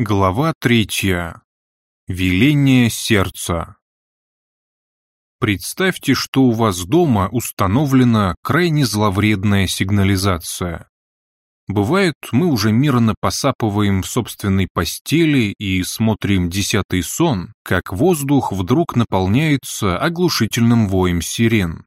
Глава третья. Веление сердца. Представьте, что у вас дома установлена крайне зловредная сигнализация. Бывает, мы уже мирно посапываем в собственной постели и смотрим десятый сон, как воздух вдруг наполняется оглушительным воем сирен.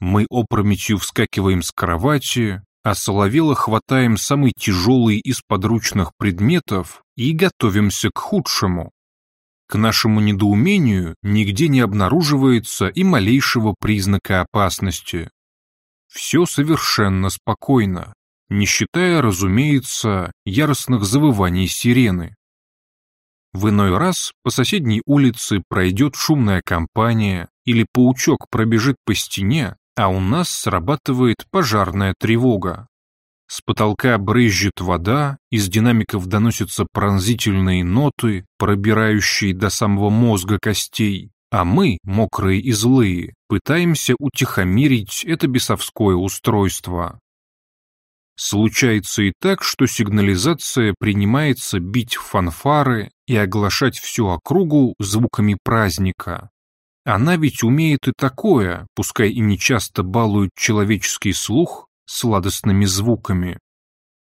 Мы опрометью вскакиваем с кровати, а соловело хватаем самый тяжелый из подручных предметов и готовимся к худшему. К нашему недоумению нигде не обнаруживается и малейшего признака опасности. Все совершенно спокойно, не считая, разумеется, яростных завываний сирены. В иной раз по соседней улице пройдет шумная компания или паучок пробежит по стене, а у нас срабатывает пожарная тревога. С потолка брызжет вода, из динамиков доносятся пронзительные ноты, пробирающие до самого мозга костей, а мы, мокрые и злые, пытаемся утихомирить это бесовское устройство. Случается и так, что сигнализация принимается бить фанфары и оглашать всю округу звуками праздника. Она ведь умеет и такое, пускай и не часто балует человеческий слух сладостными звуками.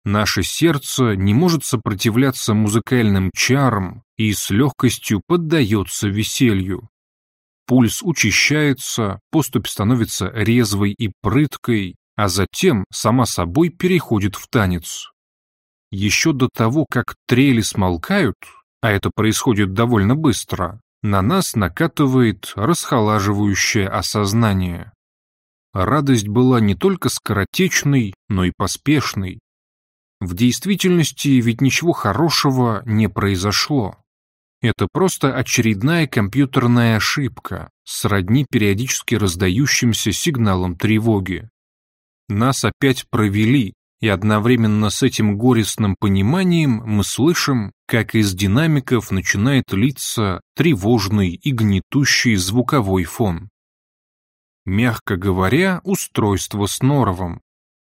Наше сердце не может сопротивляться музыкальным чарам и с легкостью поддается веселью. Пульс учащается, поступь становится резвой и прыткой, а затем сама собой переходит в танец. Еще до того, как трели смолкают, а это происходит довольно быстро, на нас накатывает расхолаживающее осознание. Радость была не только скоротечной, но и поспешной. В действительности ведь ничего хорошего не произошло. Это просто очередная компьютерная ошибка, сродни периодически раздающимся сигналам тревоги. Нас опять провели, и одновременно с этим горестным пониманием мы слышим, как из динамиков начинает литься тревожный и гнетущий звуковой фон. Мягко говоря, устройство с норовом.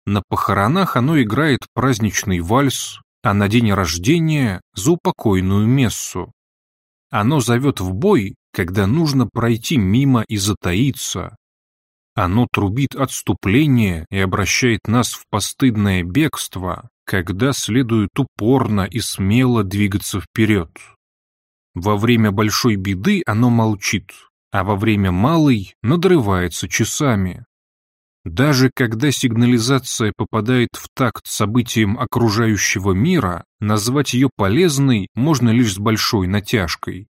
На похоронах оно играет праздничный вальс, а на день рождения – заупокойную мессу. Оно зовет в бой, когда нужно пройти мимо и затаиться, оно трубит отступление и обращает нас в постыдное бегство, когда следует упорно и смело двигаться вперед. Во время большой беды оно молчит, а во время малой надрывается часами. Даже когда сигнализация попадает в такт событиям окружающего мира, назвать ее полезной можно лишь с большой натяжкой.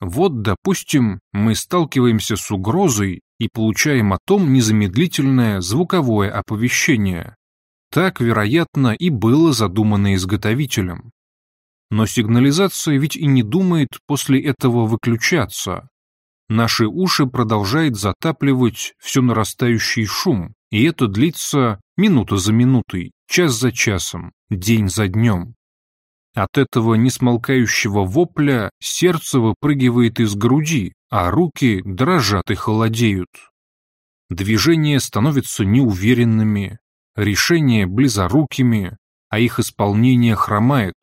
Вот, допустим, мы сталкиваемся с угрозой и получаем о том незамедлительное звуковое оповещение. Так, вероятно, и было задумано изготовителем. Но сигнализация ведь и не думает после этого выключаться. Наши уши продолжает затапливать все нарастающий шум, и это длится минута за минутой, час за часом, день за днем. От этого несмолкающего вопля сердце выпрыгивает из груди, а руки дрожат и холодеют. Движения становятся неуверенными, решения близорукими, а их исполнение хромает.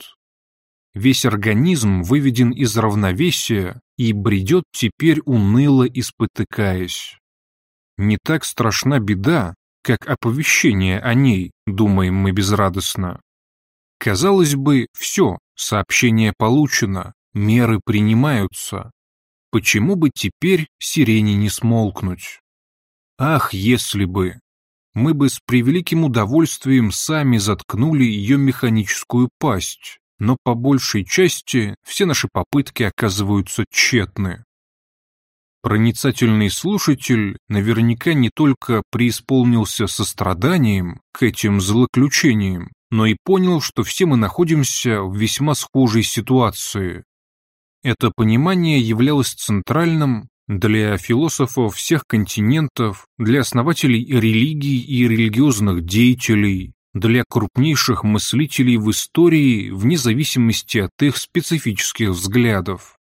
Весь организм выведен из равновесия и бредет теперь уныло и спотыкаясь. Не так страшна беда, как оповещение о ней, думаем мы безрадостно. Казалось бы, все, сообщение получено, меры принимаются. Почему бы теперь сирене не смолкнуть? Ах, если бы! Мы бы с превеликим удовольствием сами заткнули ее механическую пасть, но по большей части все наши попытки оказываются тщетны. Проницательный слушатель наверняка не только преисполнился состраданием к этим злоключениям, но и понял, что все мы находимся в весьма схожей ситуации. Это понимание являлось центральным для философов всех континентов, для основателей религий и религиозных деятелей, для крупнейших мыслителей в истории вне зависимости от их специфических взглядов.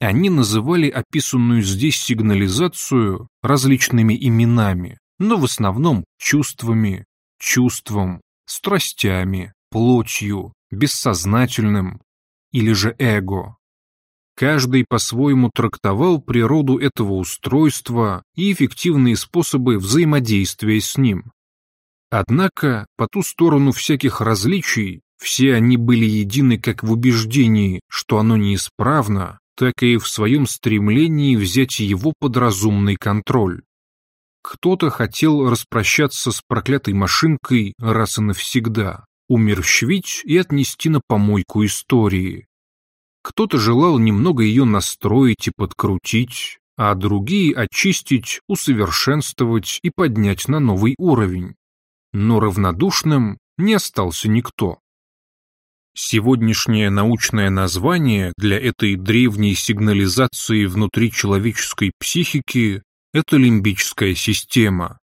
Они называли описанную здесь сигнализацию различными именами, но в основном чувствами, чувством, страстями, плотью, бессознательным, или же эго. Каждый по-своему трактовал природу этого устройства и эффективные способы взаимодействия с ним. Однако, по ту сторону всяких различий, все они были едины как в убеждении, что оно неисправно, так и в своем стремлении взять его под разумный контроль. Кто-то хотел распрощаться с проклятой машинкой раз и навсегда, умерщвить и отнести на помойку истории. Кто-то желал немного ее настроить и подкрутить, а другие очистить, усовершенствовать и поднять на новый уровень но равнодушным не остался никто. Сегодняшнее научное название для этой древней сигнализации внутри человеческой психики – это лимбическая система.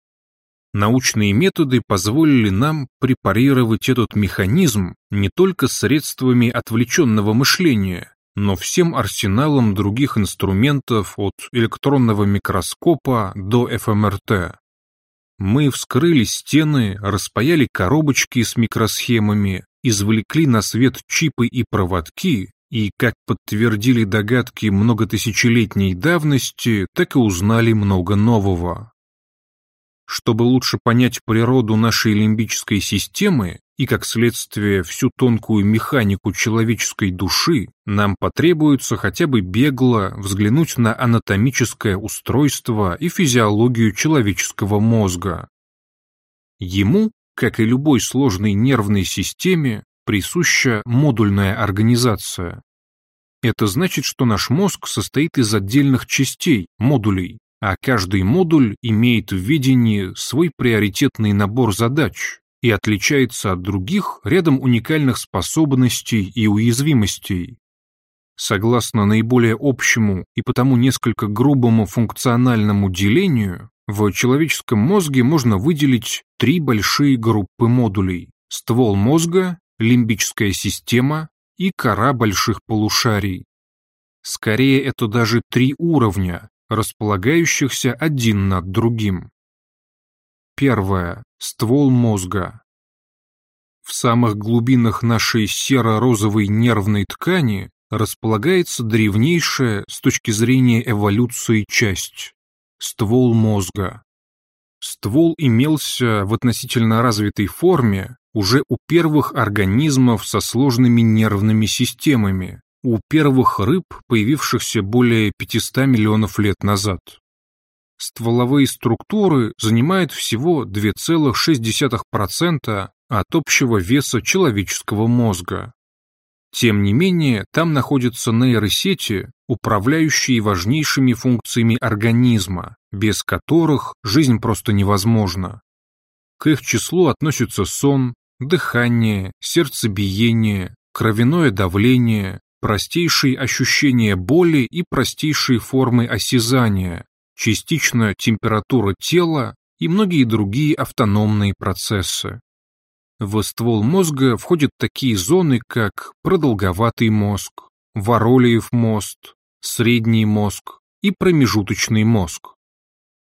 Научные методы позволили нам препарировать этот механизм не только средствами отвлеченного мышления, но всем арсеналом других инструментов от электронного микроскопа до ФМРТ. Мы вскрыли стены, распаяли коробочки с микросхемами, извлекли на свет чипы и проводки, и, как подтвердили догадки многотысячелетней давности, так и узнали много нового. Чтобы лучше понять природу нашей лимбической системы и, как следствие, всю тонкую механику человеческой души, нам потребуется хотя бы бегло взглянуть на анатомическое устройство и физиологию человеческого мозга. Ему, как и любой сложной нервной системе, присуща модульная организация. Это значит, что наш мозг состоит из отдельных частей, модулей, а каждый модуль имеет в видении свой приоритетный набор задач и отличается от других рядом уникальных способностей и уязвимостей. Согласно наиболее общему и потому несколько грубому функциональному делению, в человеческом мозге можно выделить три большие группы модулей – ствол мозга, лимбическая система и кора больших полушарий. Скорее, это даже три уровня, располагающихся один над другим. Первое. Ствол мозга. В самых глубинах нашей серо-розовой нервной ткани располагается древнейшая с точки зрения эволюции часть – ствол мозга. Ствол имелся в относительно развитой форме уже у первых организмов со сложными нервными системами, у первых рыб, появившихся более 500 миллионов лет назад. Стволовые структуры занимают всего 2,6% от общего веса человеческого мозга. Тем не менее, там находятся нейросети, управляющие важнейшими функциями организма, без которых жизнь просто невозможна. К их числу относятся сон, дыхание, сердцебиение, кровяное давление, простейшие ощущения боли и простейшие формы осязания, частично температура тела и многие другие автономные процессы. В ствол мозга входят такие зоны, как продолговатый мозг, воролиев мост, средний мозг и промежуточный мозг.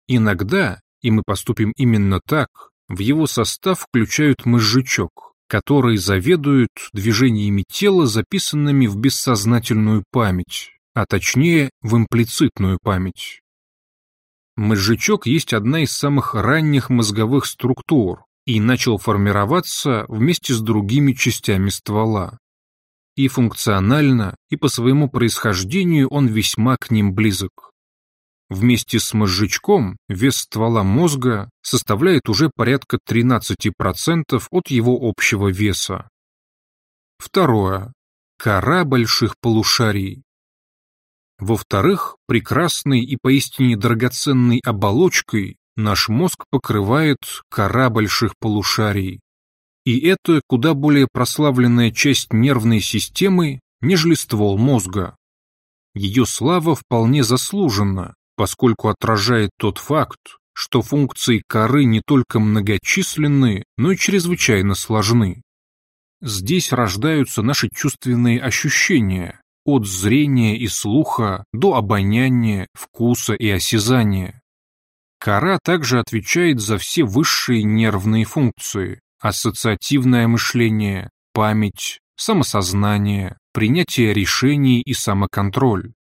Иногда, и мы поступим именно так, в его состав включают мозжечок, которые заведуют движениями тела, записанными в бессознательную память, а точнее в имплицитную память. Мозжечок есть одна из самых ранних мозговых структур и начал формироваться вместе с другими частями ствола. И функционально, и по своему происхождению он весьма к ним близок. Вместе с мозжечком вес ствола мозга составляет уже порядка 13% от его общего веса. Второе. Кора больших полушарий. Во-вторых, прекрасной и поистине драгоценной оболочкой наш мозг покрывает кора больших полушарий. И это куда более прославленная часть нервной системы, нежели ствол мозга. Ее слава вполне заслужена, поскольку отражает тот факт, что функции коры не только многочисленны, но и чрезвычайно сложны. Здесь рождаются наши чувственные ощущения, от зрения и слуха до обоняния, вкуса и осязания. Кора также отвечает за все высшие нервные функции, ассоциативное мышление, память, самосознание, принятие решений и самоконтроль.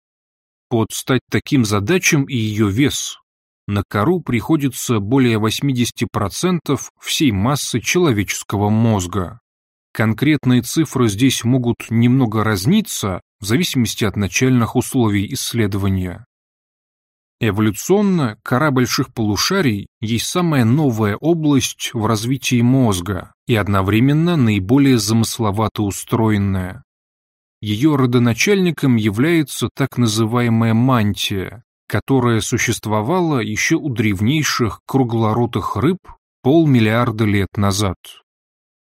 Под стать таким задачам и ее вес. На кору приходится более 80% всей массы человеческого мозга. Конкретные цифры здесь могут немного разниться в зависимости от начальных условий исследования. Эволюционно кора больших полушарий есть самая новая область в развитии мозга и одновременно наиболее замысловато устроенная. Ее родоначальником является так называемая мантия, которая существовала еще у древнейших круглоротых рыб полмиллиарда лет назад.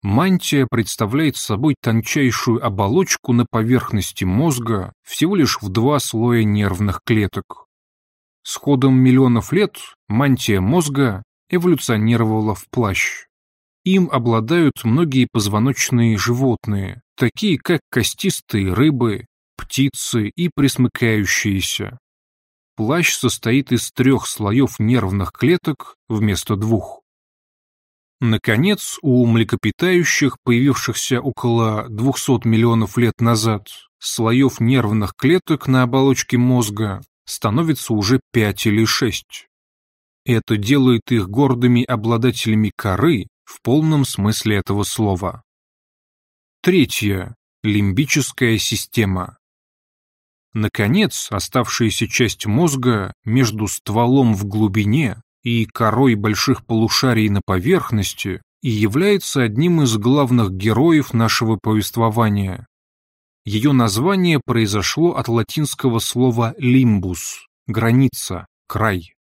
Мантия представляет собой тончайшую оболочку на поверхности мозга всего лишь в два слоя нервных клеток. С ходом миллионов лет мантия мозга эволюционировала в плащ. Им обладают многие позвоночные животные, такие как костистые рыбы, птицы и пресмыкающиеся. Плащ состоит из трех слоев нервных клеток вместо двух. Наконец, у млекопитающих, появившихся около 200 миллионов лет назад, слоев нервных клеток на оболочке мозга становится уже 5 или 6. Это делает их гордыми обладателями коры в полном смысле этого слова. Третье. Лимбическая система. Наконец, оставшаяся часть мозга между стволом в глубине и корой больших полушарий на поверхности и является одним из главных героев нашего повествования. Ее название произошло от латинского слова «лимбус» – граница, край.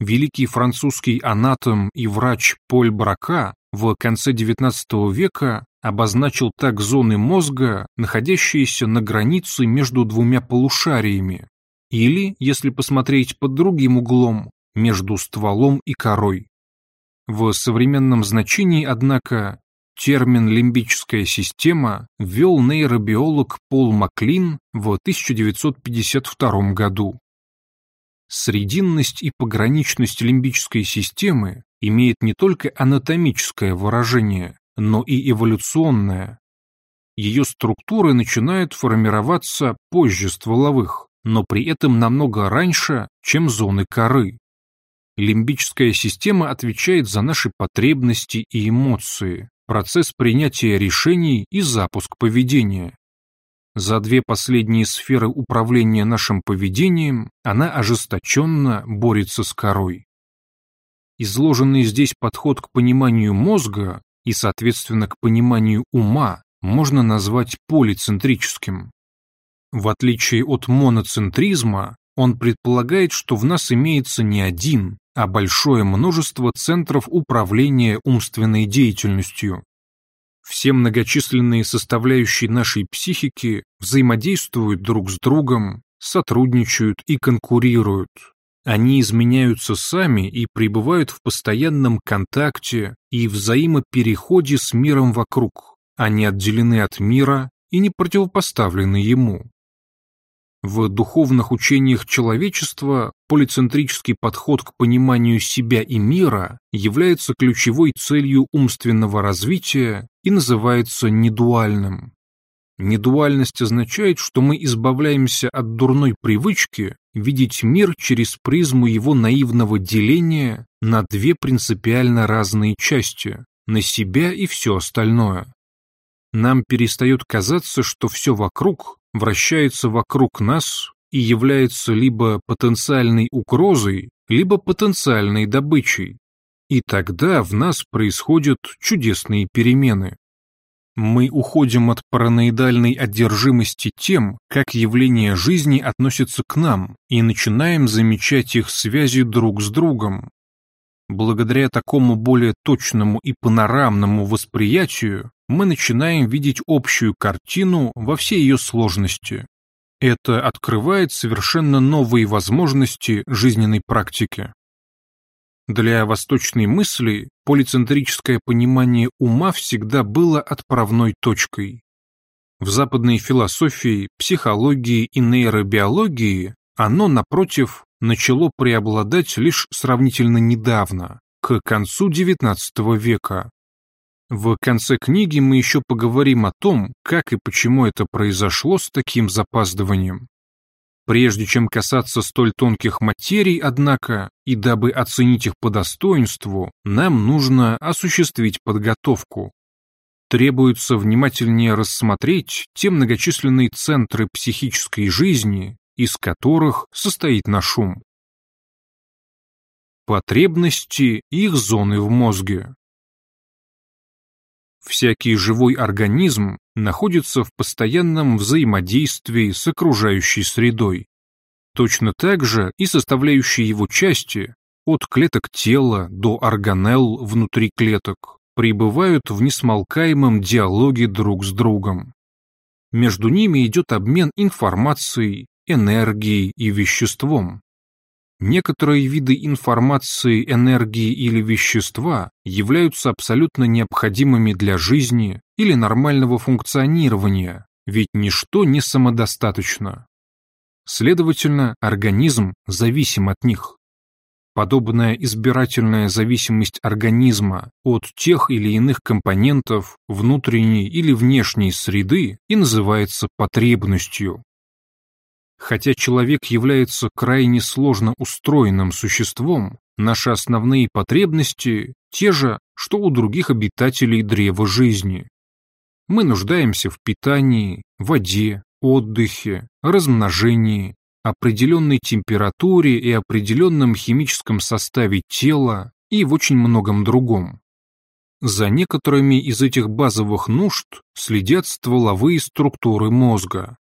Великий французский анатом и врач Поль Брака в конце XIX века обозначил так зоны мозга, находящиеся на границе между двумя полушариями, или, если посмотреть под другим углом, между стволом и корой. В современном значении, однако, термин «лимбическая система» ввел нейробиолог Пол Маклин в 1952 году. Срединность и пограничность лимбической системы имеет не только анатомическое выражение, но и эволюционное. Ее структуры начинают формироваться позже стволовых, но при этом намного раньше, чем зоны коры. Лимбическая система отвечает за наши потребности и эмоции, процесс принятия решений и запуск поведения. За две последние сферы управления нашим поведением она ожесточенно борется с корой. Изложенный здесь подход к пониманию мозга и, соответственно, к пониманию ума можно назвать полицентрическим. В отличие от моноцентризма, он предполагает, что в нас имеется не один, а большое множество центров управления умственной деятельностью. Все многочисленные составляющие нашей психики взаимодействуют друг с другом, сотрудничают и конкурируют. Они изменяются сами и пребывают в постоянном контакте и взаимопереходе с миром вокруг. Они отделены от мира и не противопоставлены ему. В духовных учениях человечества полицентрический подход к пониманию себя и мира является ключевой целью умственного развития и называется недуальным. Недуальность означает, что мы избавляемся от дурной привычки видеть мир через призму его наивного деления на две принципиально разные части – на себя и все остальное. Нам перестает казаться, что все вокруг вращается вокруг нас и является либо потенциальной угрозой, либо потенциальной добычей. И тогда в нас происходят чудесные перемены. Мы уходим от параноидальной одержимости тем, как явления жизни относятся к нам, и начинаем замечать их связи друг с другом. Благодаря такому более точному и панорамному восприятию мы начинаем видеть общую картину во всей ее сложности. Это открывает совершенно новые возможности жизненной практики. Для восточной мысли полицентрическое понимание ума всегда было отправной точкой. В западной философии, психологии и нейробиологии оно, напротив, начало преобладать лишь сравнительно недавно, к концу XIX века. В конце книги мы еще поговорим о том, как и почему это произошло с таким запаздыванием. Прежде чем касаться столь тонких материй, однако, и дабы оценить их по достоинству, нам нужно осуществить подготовку. Требуется внимательнее рассмотреть те многочисленные центры психической жизни, из которых состоит наш ум. Потребности и их зоны в мозге. Всякий живой организм находится в постоянном взаимодействии с окружающей средой. Точно так же и составляющие его части, от клеток тела до органелл внутри клеток, пребывают в несмолкаемом диалоге друг с другом. Между ними идет обмен информацией, энергией и веществом. Некоторые виды информации, энергии или вещества являются абсолютно необходимыми для жизни или нормального функционирования, ведь ничто не самодостаточно. Следовательно, организм зависим от них. Подобная избирательная зависимость организма от тех или иных компонентов внутренней или внешней среды и называется потребностью. Хотя человек является крайне сложно устроенным существом, наши основные потребности те же, что у других обитателей древа жизни. Мы нуждаемся в питании, воде, отдыхе, размножении, определенной температуре и определенном химическом составе тела и в очень многом другом. За некоторыми из этих базовых нужд следят стволовые структуры мозга.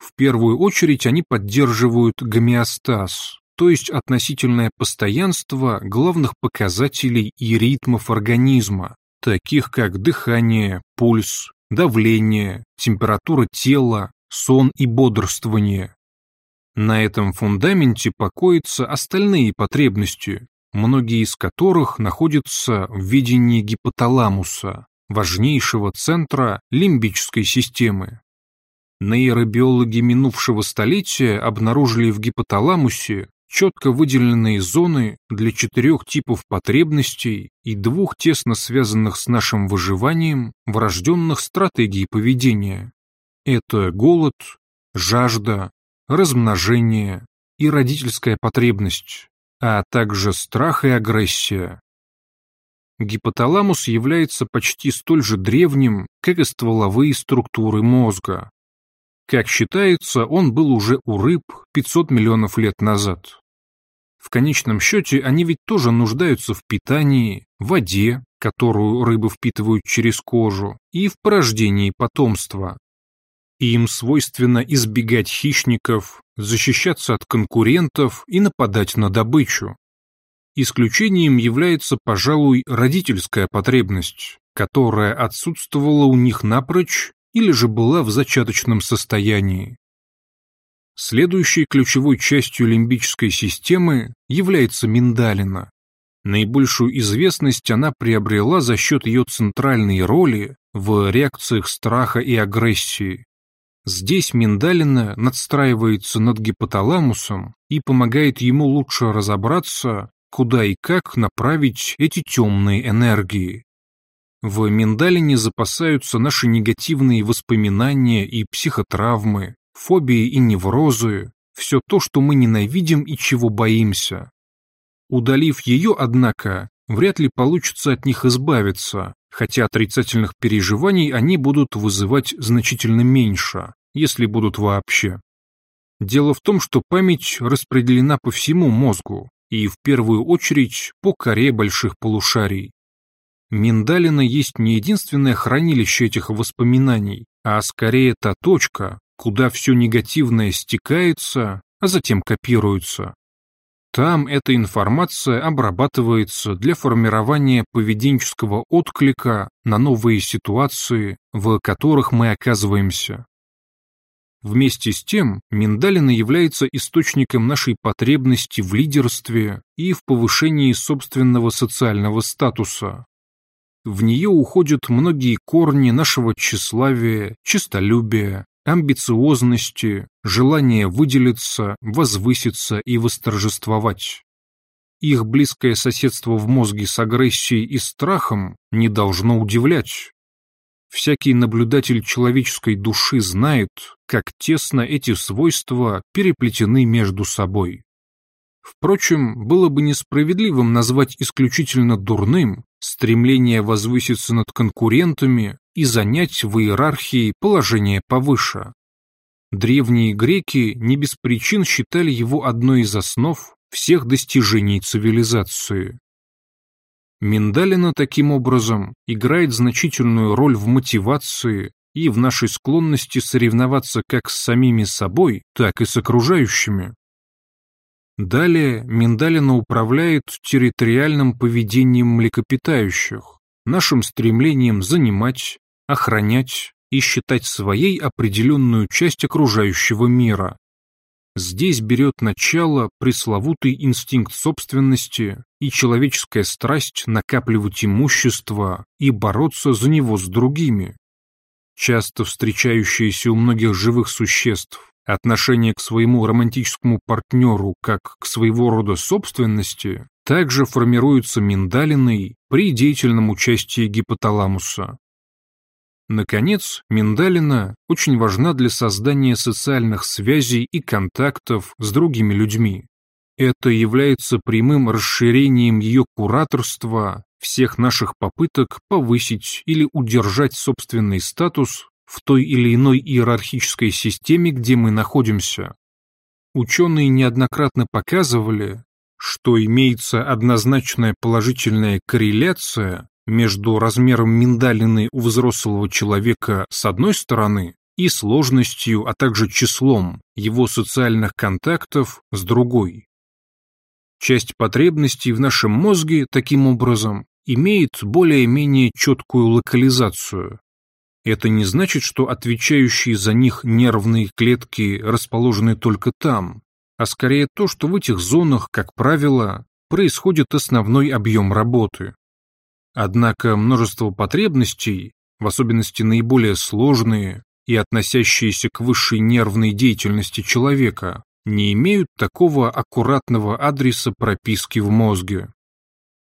В первую очередь они поддерживают гомеостаз, то есть относительное постоянство главных показателей и ритмов организма, таких как дыхание, пульс, давление, температура тела, сон и бодрствование. На этом фундаменте покоятся остальные потребности, многие из которых находятся в видении гипоталамуса, важнейшего центра лимбической системы. Нейробиологи минувшего столетия обнаружили в гипоталамусе четко выделенные зоны для четырех типов потребностей и двух тесно связанных с нашим выживанием врожденных стратегий поведения. Это голод, жажда, размножение и родительская потребность, а также страх и агрессия. Гипоталамус является почти столь же древним, как и стволовые структуры мозга. Как считается, он был уже у рыб 500 миллионов лет назад. В конечном счете они ведь тоже нуждаются в питании, воде, которую рыбы впитывают через кожу, и в порождении потомства. Им свойственно избегать хищников, защищаться от конкурентов и нападать на добычу. Исключением является, пожалуй, родительская потребность, которая отсутствовала у них напрочь или же была в зачаточном состоянии. Следующей ключевой частью лимбической системы является миндалина. Наибольшую известность она приобрела за счет ее центральной роли в реакциях страха и агрессии. Здесь миндалина надстраивается над гипоталамусом и помогает ему лучше разобраться, куда и как направить эти темные энергии. В миндалине запасаются наши негативные воспоминания и психотравмы, фобии и неврозы, все то, что мы ненавидим и чего боимся. Удалив ее, однако, вряд ли получится от них избавиться, хотя отрицательных переживаний они будут вызывать значительно меньше, если будут вообще. Дело в том, что память распределена по всему мозгу, и в первую очередь по коре больших полушарий. Миндалина есть не единственное хранилище этих воспоминаний, а скорее та точка, куда все негативное стекается, а затем копируется. Там эта информация обрабатывается для формирования поведенческого отклика на новые ситуации, в которых мы оказываемся. Вместе с тем, миндалина является источником нашей потребности в лидерстве и в повышении собственного социального статуса, в нее уходят многие корни нашего тщеславия, честолюбия, амбициозности, желания выделиться, возвыситься и восторжествовать. их близкое соседство в мозге с агрессией и страхом не должно удивлять. Всякий наблюдатель человеческой души знает, как тесно эти свойства переплетены между собой. Впрочем, было бы несправедливым назвать исключительно дурным стремление возвыситься над конкурентами и занять в иерархии положение повыше. Древние греки не без причин считали его одной из основ всех достижений цивилизации. Миндалина таким образом играет значительную роль в мотивации и в нашей склонности соревноваться как с самими собой, так и с окружающими. Далее Миндалина управляет территориальным поведением млекопитающих, нашим стремлением занимать, охранять и считать своей определенную часть окружающего мира. Здесь берет начало пресловутый инстинкт собственности и человеческая страсть накапливать имущество и бороться за него с другими. Часто встречающиеся у многих живых существ отношение к своему романтическому партнеру как к своего рода собственности также формируется миндалиной при деятельном участии гипоталамуса. Наконец, миндалина очень важна для создания социальных связей и контактов с другими людьми. Это является прямым расширением ее кураторства всех наших попыток повысить или удержать собственный статус в той или иной иерархической системе, где мы находимся. Ученые неоднократно показывали, что имеется однозначная положительная корреляция между размером миндалины у взрослого человека с одной стороны и сложностью, а также числом его социальных контактов с другой. Часть потребностей в нашем мозге, таким образом, имеет более-менее четкую локализацию, это не значит, что отвечающие за них нервные клетки расположены только там, а скорее то, что в этих зонах, как правило, происходит основной объем работы. Однако множество потребностей, в особенности наиболее сложные и относящиеся к высшей нервной деятельности человека, не имеют такого аккуратного адреса прописки в мозге.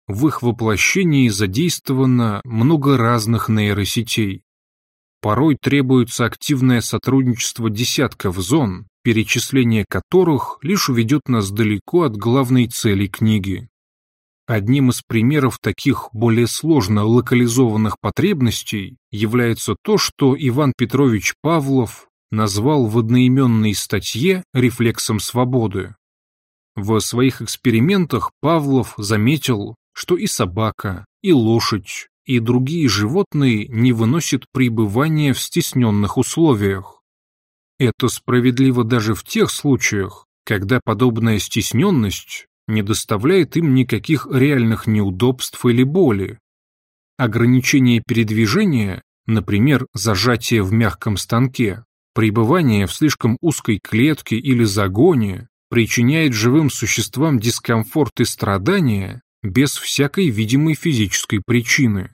В их воплощении задействовано много разных нейросетей, Порой требуется активное сотрудничество десятков зон, перечисление которых лишь уведет нас далеко от главной цели книги. Одним из примеров таких более сложно локализованных потребностей является то, что Иван Петрович Павлов назвал в одноименной статье рефлексом свободы. В своих экспериментах Павлов заметил, что и собака, и лошадь, и другие животные не выносят пребывания в стесненных условиях. Это справедливо даже в тех случаях, когда подобная стесненность не доставляет им никаких реальных неудобств или боли. Ограничение передвижения, например, зажатие в мягком станке, пребывание в слишком узкой клетке или загоне, причиняет живым существам дискомфорт и страдания без всякой видимой физической причины.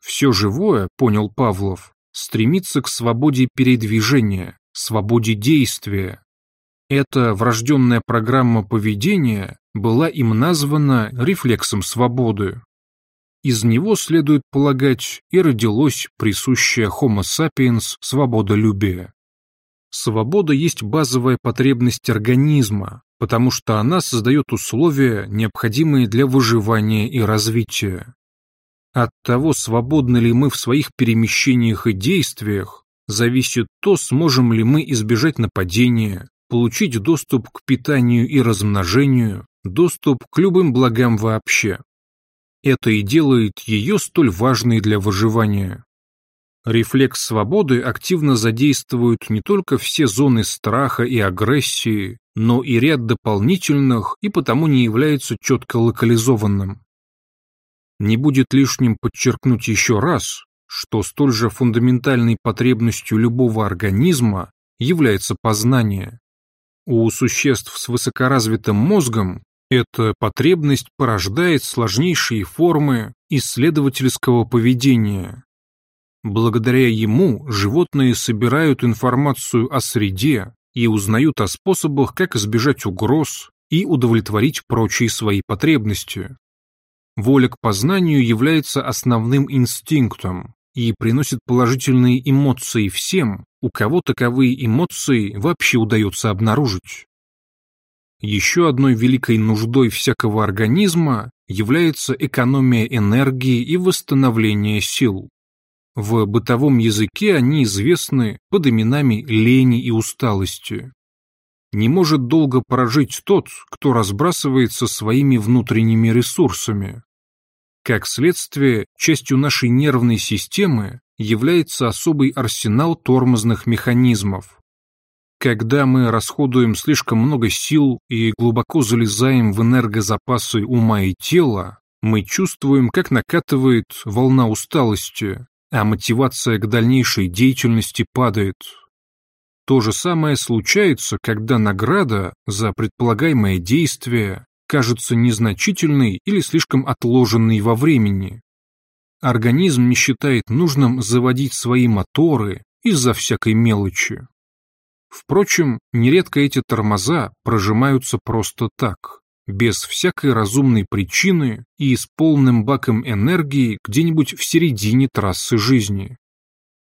Все живое, понял Павлов, стремится к свободе передвижения, свободе действия. Эта врожденная программа поведения была им названа рефлексом свободы. Из него, следует полагать, и родилось присущее Homo sapiens свободолюбие. Свобода есть базовая потребность организма, потому что она создает условия, необходимые для выживания и развития. От того, свободны ли мы в своих перемещениях и действиях, зависит то, сможем ли мы избежать нападения, получить доступ к питанию и размножению, доступ к любым благам вообще. Это и делает ее столь важной для выживания. Рефлекс свободы активно задействует не только все зоны страха и агрессии, но и ряд дополнительных и потому не является четко локализованным. Не будет лишним подчеркнуть еще раз, что столь же фундаментальной потребностью любого организма является познание. У существ с высокоразвитым мозгом эта потребность порождает сложнейшие формы исследовательского поведения. Благодаря ему животные собирают информацию о среде и узнают о способах, как избежать угроз и удовлетворить прочие свои потребности. Воля к познанию является основным инстинктом и приносит положительные эмоции всем, у кого таковые эмоции вообще удается обнаружить. Еще одной великой нуждой всякого организма является экономия энергии и восстановление сил. В бытовом языке они известны под именами лени и усталости. Не может долго прожить тот, кто разбрасывается своими внутренними ресурсами. Как следствие, частью нашей нервной системы является особый арсенал тормозных механизмов. Когда мы расходуем слишком много сил и глубоко залезаем в энергозапасы ума и тела, мы чувствуем, как накатывает волна усталости, а мотивация к дальнейшей деятельности падает. То же самое случается, когда награда за предполагаемое действие кажется незначительной или слишком отложенной во времени. Организм не считает нужным заводить свои моторы из-за всякой мелочи. Впрочем, нередко эти тормоза прожимаются просто так, без всякой разумной причины и с полным баком энергии где-нибудь в середине трассы жизни.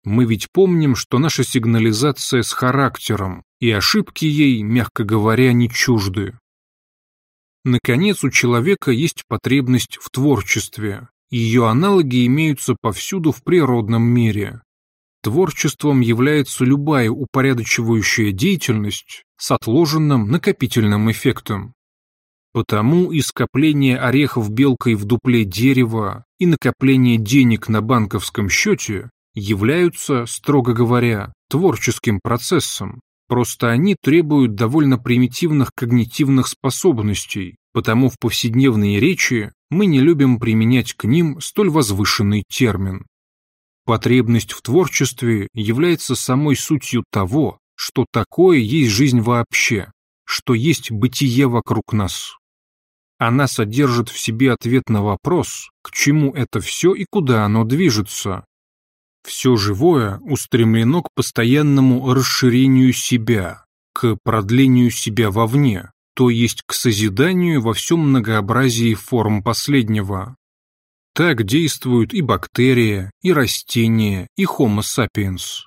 Мы ведь помним, что наша сигнализация с характером, и ошибки ей, мягко говоря, не чужды. Наконец, у человека есть потребность в творчестве, ее аналоги имеются повсюду в природном мире. Творчеством является любая упорядочивающая деятельность с отложенным накопительным эффектом. Потому и скопление орехов белкой в дупле дерева, и накопление денег на банковском счете являются, строго говоря, творческим процессом. Просто они требуют довольно примитивных когнитивных способностей, потому в повседневной речи мы не любим применять к ним столь возвышенный термин. Потребность в творчестве является самой сутью того, что такое есть жизнь вообще, что есть бытие вокруг нас. Она содержит в себе ответ на вопрос, к чему это все и куда оно движется, все живое устремлено к постоянному расширению себя, к продлению себя вовне, то есть к созиданию во всем многообразии форм последнего. Так действуют и бактерия, и растения, и Homo sapiens.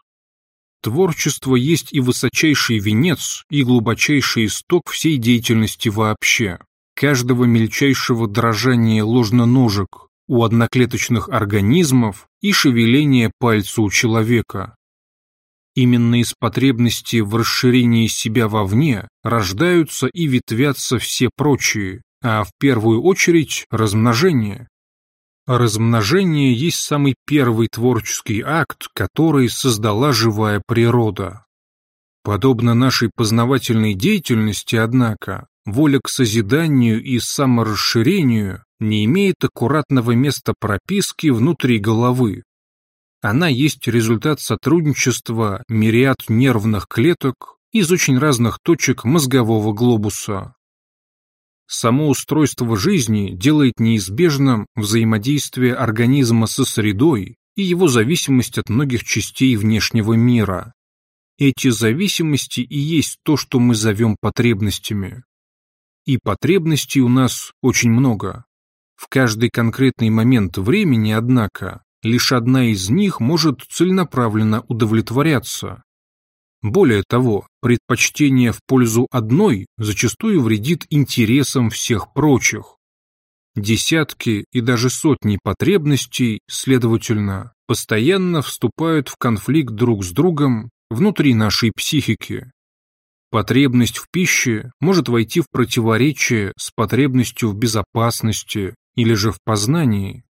Творчество есть и высочайший венец, и глубочайший исток всей деятельности вообще, каждого мельчайшего дрожания ложноножек, у одноклеточных организмов и шевеление пальца у человека. Именно из потребности в расширении себя вовне рождаются и ветвятся все прочие, а в первую очередь размножение. Размножение есть самый первый творческий акт, который создала живая природа. Подобно нашей познавательной деятельности, однако, воля к созиданию и саморасширению не имеет аккуратного места прописки внутри головы. Она есть результат сотрудничества мириад нервных клеток из очень разных точек мозгового глобуса. Само устройство жизни делает неизбежным взаимодействие организма со средой и его зависимость от многих частей внешнего мира. Эти зависимости и есть то, что мы зовем потребностями. И потребностей у нас очень много. В каждый конкретный момент времени, однако, лишь одна из них может целенаправленно удовлетворяться. Более того, предпочтение в пользу одной зачастую вредит интересам всех прочих. Десятки и даже сотни потребностей, следовательно, постоянно вступают в конфликт друг с другом внутри нашей психики. Потребность в пище может войти в противоречие с потребностью в безопасности или же в познании.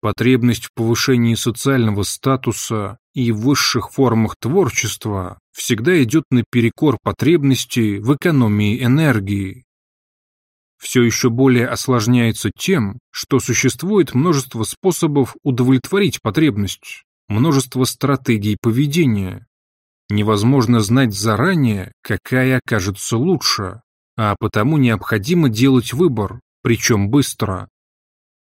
Потребность в повышении социального статуса и высших формах творчества всегда идет наперекор потребности в экономии энергии. Все еще более осложняется тем, что существует множество способов удовлетворить потребность, множество стратегий поведения, Невозможно знать заранее, какая окажется лучше, а потому необходимо делать выбор, причем быстро.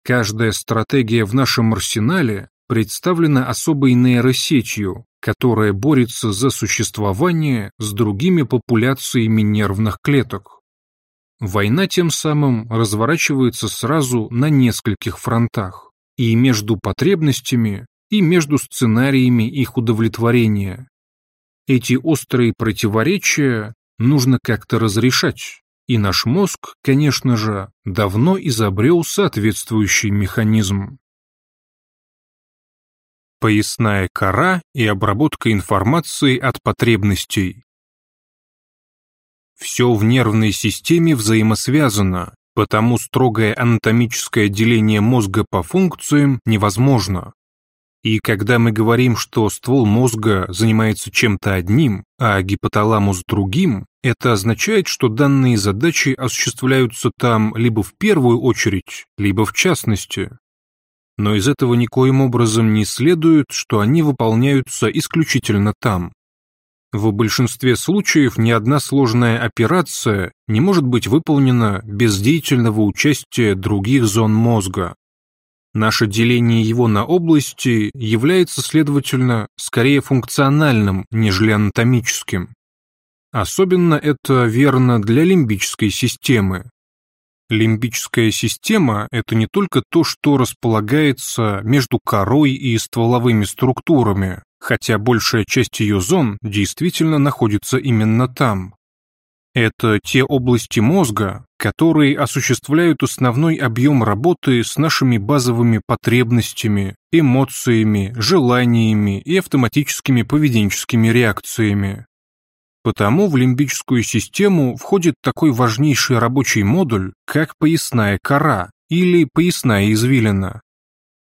Каждая стратегия в нашем арсенале представлена особой нейросетью, которая борется за существование с другими популяциями нервных клеток. Война тем самым разворачивается сразу на нескольких фронтах, и между потребностями, и между сценариями их удовлетворения. Эти острые противоречия нужно как-то разрешать, и наш мозг, конечно же, давно изобрел соответствующий механизм. Поясная кора и обработка информации от потребностей. Все в нервной системе взаимосвязано, потому строгое анатомическое деление мозга по функциям невозможно. И когда мы говорим, что ствол мозга занимается чем-то одним, а гипоталамус другим, это означает, что данные задачи осуществляются там либо в первую очередь, либо в частности. Но из этого никоим образом не следует, что они выполняются исключительно там. В большинстве случаев ни одна сложная операция не может быть выполнена без деятельного участия других зон мозга. Наше деление его на области является, следовательно, скорее функциональным, нежели анатомическим. Особенно это верно для лимбической системы. Лимбическая система – это не только то, что располагается между корой и стволовыми структурами, хотя большая часть ее зон действительно находится именно там. Это те области мозга, которые осуществляют основной объем работы с нашими базовыми потребностями, эмоциями, желаниями и автоматическими поведенческими реакциями. Потому в лимбическую систему входит такой важнейший рабочий модуль, как поясная кора или поясная извилина.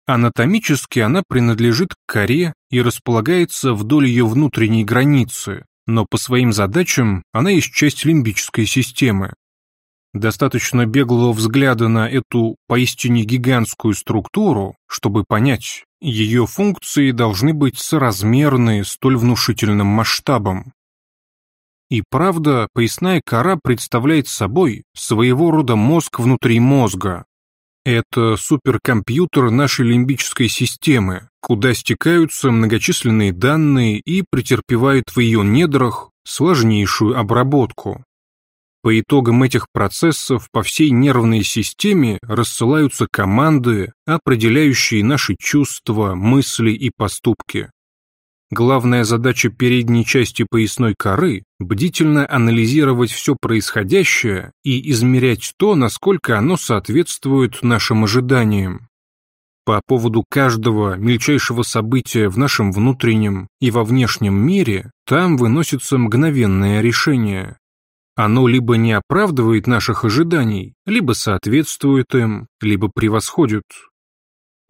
Анатомически она принадлежит к коре и располагается вдоль ее внутренней границы, но по своим задачам она есть часть лимбической системы. Достаточно беглого взгляда на эту поистине гигантскую структуру, чтобы понять, ее функции должны быть соразмерны столь внушительным масштабом. И правда, поясная кора представляет собой своего рода мозг внутри мозга, это суперкомпьютер нашей лимбической системы, куда стекаются многочисленные данные и претерпевают в ее недрах сложнейшую обработку. По итогам этих процессов по всей нервной системе рассылаются команды, определяющие наши чувства, мысли и поступки. Главная задача передней части поясной коры – бдительно анализировать все происходящее и измерять то, насколько оно соответствует нашим ожиданиям. По поводу каждого мельчайшего события в нашем внутреннем и во внешнем мире там выносится мгновенное решение. Оно либо не оправдывает наших ожиданий, либо соответствует им, либо превосходит.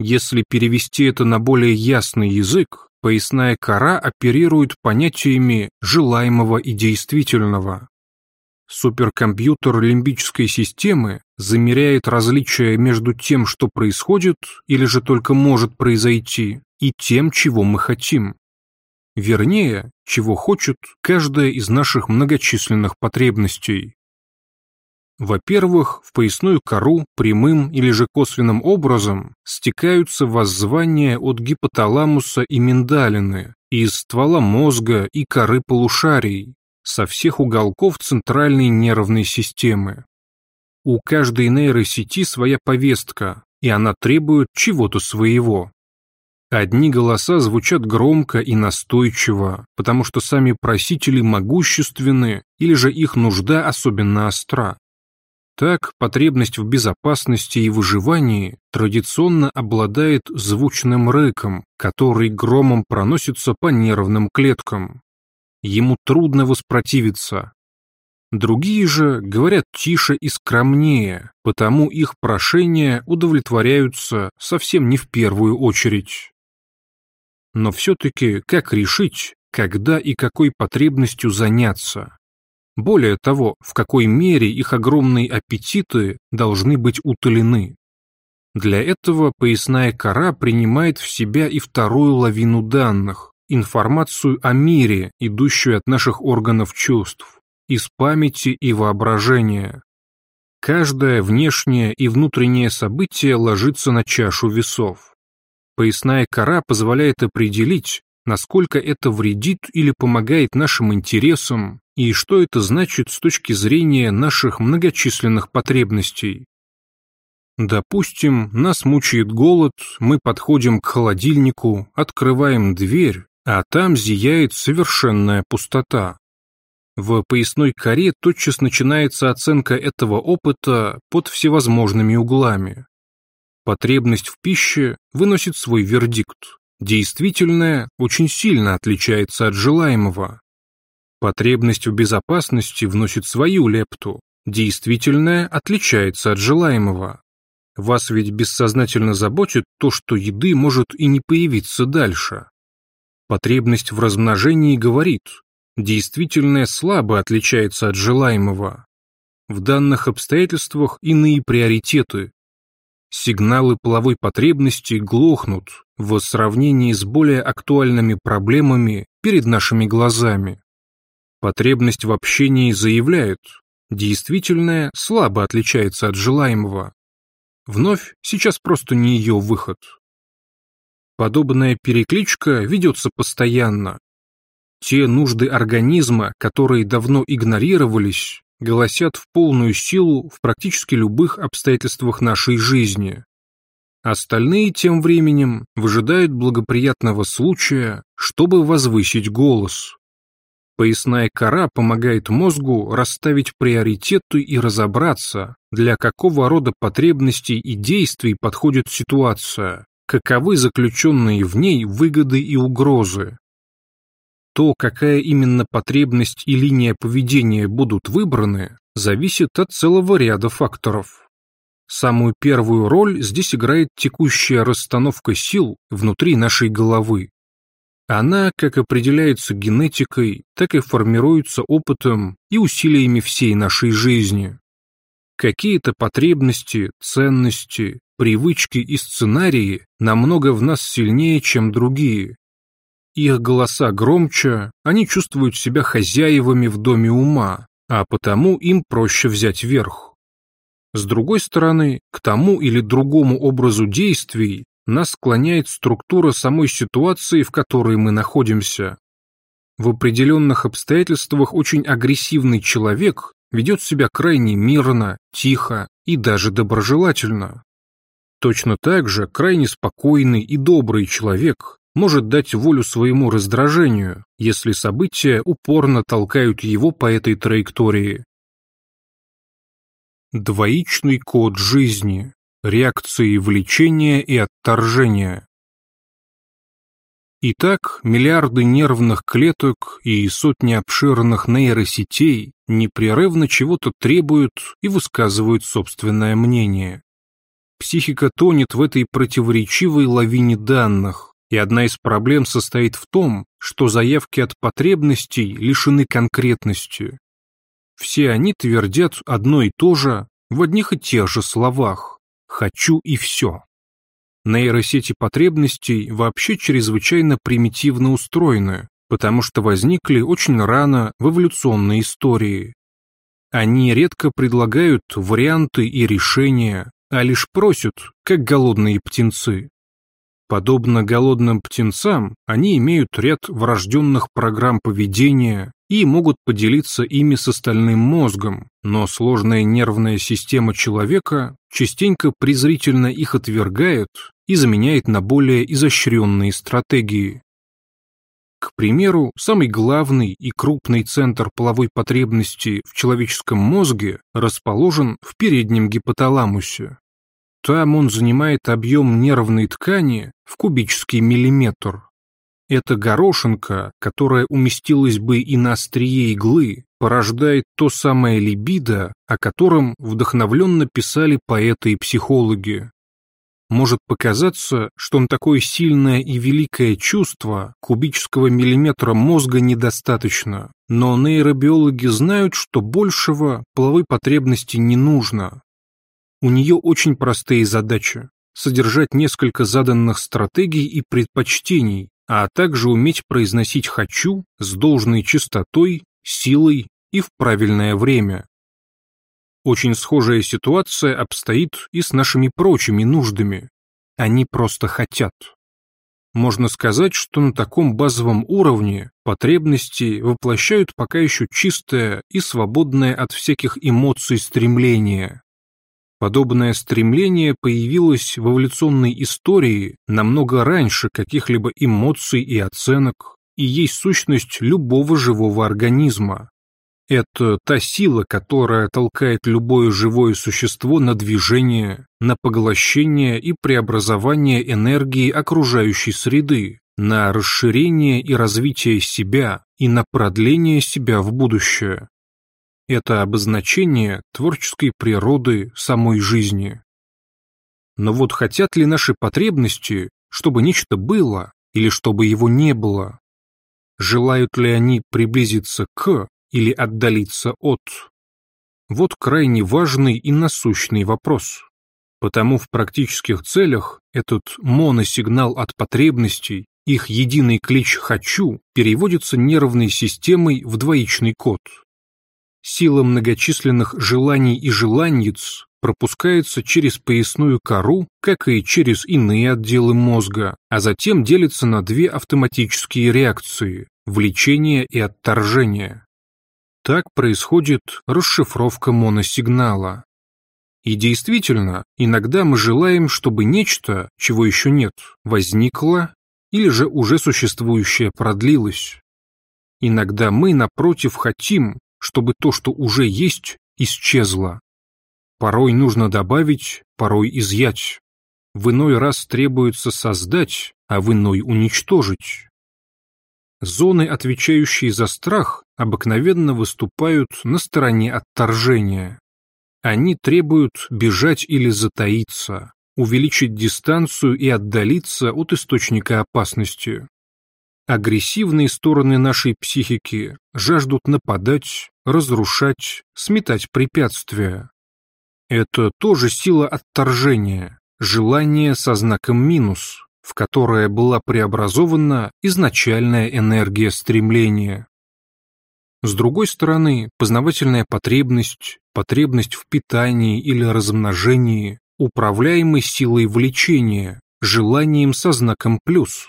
Если перевести это на более ясный язык, Поясная кора оперирует понятиями желаемого и действительного. Суперкомпьютер лимбической системы замеряет различия между тем, что происходит или же только может произойти, и тем, чего мы хотим. Вернее, чего хочет каждая из наших многочисленных потребностей. Во-первых, в поясную кору прямым или же косвенным образом стекаются воззвания от гипоталамуса и миндалины, из ствола мозга и коры полушарий, со всех уголков центральной нервной системы. У каждой нейросети своя повестка, и она требует чего-то своего. Одни голоса звучат громко и настойчиво, потому что сами просители могущественны или же их нужда особенно остра. Так, потребность в безопасности и выживании традиционно обладает звучным рыком, который громом проносится по нервным клеткам. Ему трудно воспротивиться. Другие же говорят тише и скромнее, потому их прошения удовлетворяются совсем не в первую очередь. Но все-таки как решить, когда и какой потребностью заняться? Более того, в какой мере их огромные аппетиты должны быть утолены. Для этого поясная кора принимает в себя и вторую лавину данных, информацию о мире, идущую от наших органов чувств, из памяти и воображения. Каждое внешнее и внутреннее событие ложится на чашу весов. Поясная кора позволяет определить, насколько это вредит или помогает нашим интересам, И что это значит с точки зрения наших многочисленных потребностей? Допустим, нас мучает голод, мы подходим к холодильнику, открываем дверь, а там зияет совершенная пустота. В поясной коре тотчас начинается оценка этого опыта под всевозможными углами. Потребность в пище выносит свой вердикт. Действительное очень сильно отличается от желаемого. Потребность в безопасности вносит свою лепту. Действительное отличается от желаемого. Вас ведь бессознательно заботит то, что еды может и не появиться дальше. Потребность в размножении говорит, действительное слабо отличается от желаемого. В данных обстоятельствах иные приоритеты. Сигналы половой потребности глохнут в сравнении с более актуальными проблемами перед нашими глазами. Потребность в общении заявляет, действительное слабо отличается от желаемого. Вновь, сейчас просто не ее выход. Подобная перекличка ведется постоянно. Те нужды организма, которые давно игнорировались, голосят в полную силу в практически любых обстоятельствах нашей жизни. Остальные тем временем выжидают благоприятного случая, чтобы возвысить голос. Поясная кора помогает мозгу расставить приоритеты и разобраться, для какого рода потребностей и действий подходит ситуация, каковы заключенные в ней выгоды и угрозы. То, какая именно потребность и линия поведения будут выбраны, зависит от целого ряда факторов. Самую первую роль здесь играет текущая расстановка сил внутри нашей головы. Она как определяется генетикой, так и формируется опытом и усилиями всей нашей жизни. Какие-то потребности, ценности, привычки и сценарии намного в нас сильнее, чем другие. Их голоса громче, они чувствуют себя хозяевами в доме ума, а потому им проще взять верх. С другой стороны, к тому или другому образу действий нас склоняет структура самой ситуации, в которой мы находимся. В определенных обстоятельствах очень агрессивный человек ведет себя крайне мирно, тихо и даже доброжелательно. Точно так же крайне спокойный и добрый человек может дать волю своему раздражению, если события упорно толкают его по этой траектории. Двоичный код жизни реакции влечения и отторжения. Итак, миллиарды нервных клеток и сотни обширных нейросетей непрерывно чего-то требуют и высказывают собственное мнение. Психика тонет в этой противоречивой лавине данных, и одна из проблем состоит в том, что заявки от потребностей лишены конкретности. Все они твердят одно и то же в одних и тех же словах. «хочу и все». Нейросети потребностей вообще чрезвычайно примитивно устроены, потому что возникли очень рано в эволюционной истории. Они редко предлагают варианты и решения, а лишь просят, как голодные птенцы. Подобно голодным птенцам, они имеют ряд врожденных программ поведения и могут поделиться ими с остальным мозгом, но сложная нервная система человека частенько презрительно их отвергает и заменяет на более изощренные стратегии. К примеру, самый главный и крупный центр половой потребности в человеческом мозге расположен в переднем гипоталамусе. Там он занимает объем нервной ткани в кубический миллиметр. Эта горошинка, которая уместилась бы и на острие иглы, порождает то самое либидо, о котором вдохновленно писали поэты и психологи. Может показаться, что на такое сильное и великое чувство кубического миллиметра мозга недостаточно, но нейробиологи знают, что большего половой потребности не нужно, у нее очень простые задачи – содержать несколько заданных стратегий и предпочтений, а также уметь произносить «хочу» с должной частотой, силой и в правильное время. Очень схожая ситуация обстоит и с нашими прочими нуждами. Они просто хотят. можно сказать, что на таком базовом уровне потребности воплощают пока еще чистое и свободное от всяких эмоций стремление. Подобное стремление появилось в эволюционной истории намного раньше каких-либо эмоций и оценок, и есть сущность любого живого организма. Это та сила, которая толкает любое живое существо на движение, на поглощение и преобразование энергии окружающей среды, на расширение и развитие себя и на продление себя в будущее. Это обозначение творческой природы самой жизни. Но вот хотят ли наши потребности, чтобы нечто было или чтобы его не было? Желают ли они приблизиться к или отдалиться от? Вот крайне важный и насущный вопрос. Потому в практических целях этот моносигнал от потребностей, их единый клич «хочу» переводится нервной системой в двоичный код. Сила многочисленных желаний и желанниц пропускается через поясную кору, как и через иные отделы мозга, а затем делится на две автоматические реакции – влечение и отторжение. Так происходит расшифровка моносигнала. И действительно, иногда мы желаем, чтобы нечто, чего еще нет, возникло или же уже существующее продлилось. Иногда мы, напротив, хотим, чтобы то, что уже есть, исчезло. Порой нужно добавить, порой изъять. В иной раз требуется создать, а в иной уничтожить. Зоны, отвечающие за страх, обыкновенно выступают на стороне отторжения. Они требуют бежать или затаиться, увеличить дистанцию и отдалиться от источника опасности. Агрессивные стороны нашей психики жаждут нападать, разрушать, сметать препятствия. Это тоже сила отторжения, желание со знаком минус, в которое была преобразована изначальная энергия стремления. С другой стороны, познавательная потребность, потребность в питании или размножении, управляемой силой влечения, желанием со знаком «плюс».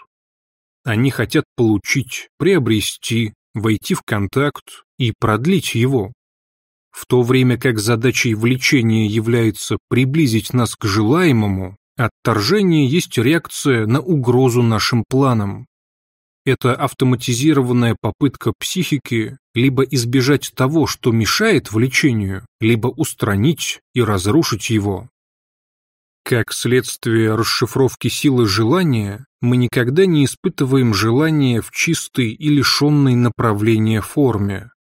Они хотят получить, приобрести, войти в контакт и продлить его. В то время как задачей влечения является приблизить нас к желаемому, Отторжение есть реакция на угрозу нашим планам. Это автоматизированная попытка психики либо избежать того, что мешает влечению, либо устранить и разрушить его. Как следствие расшифровки силы желания, мы никогда не испытываем желание в чистой и лишенной направления форме.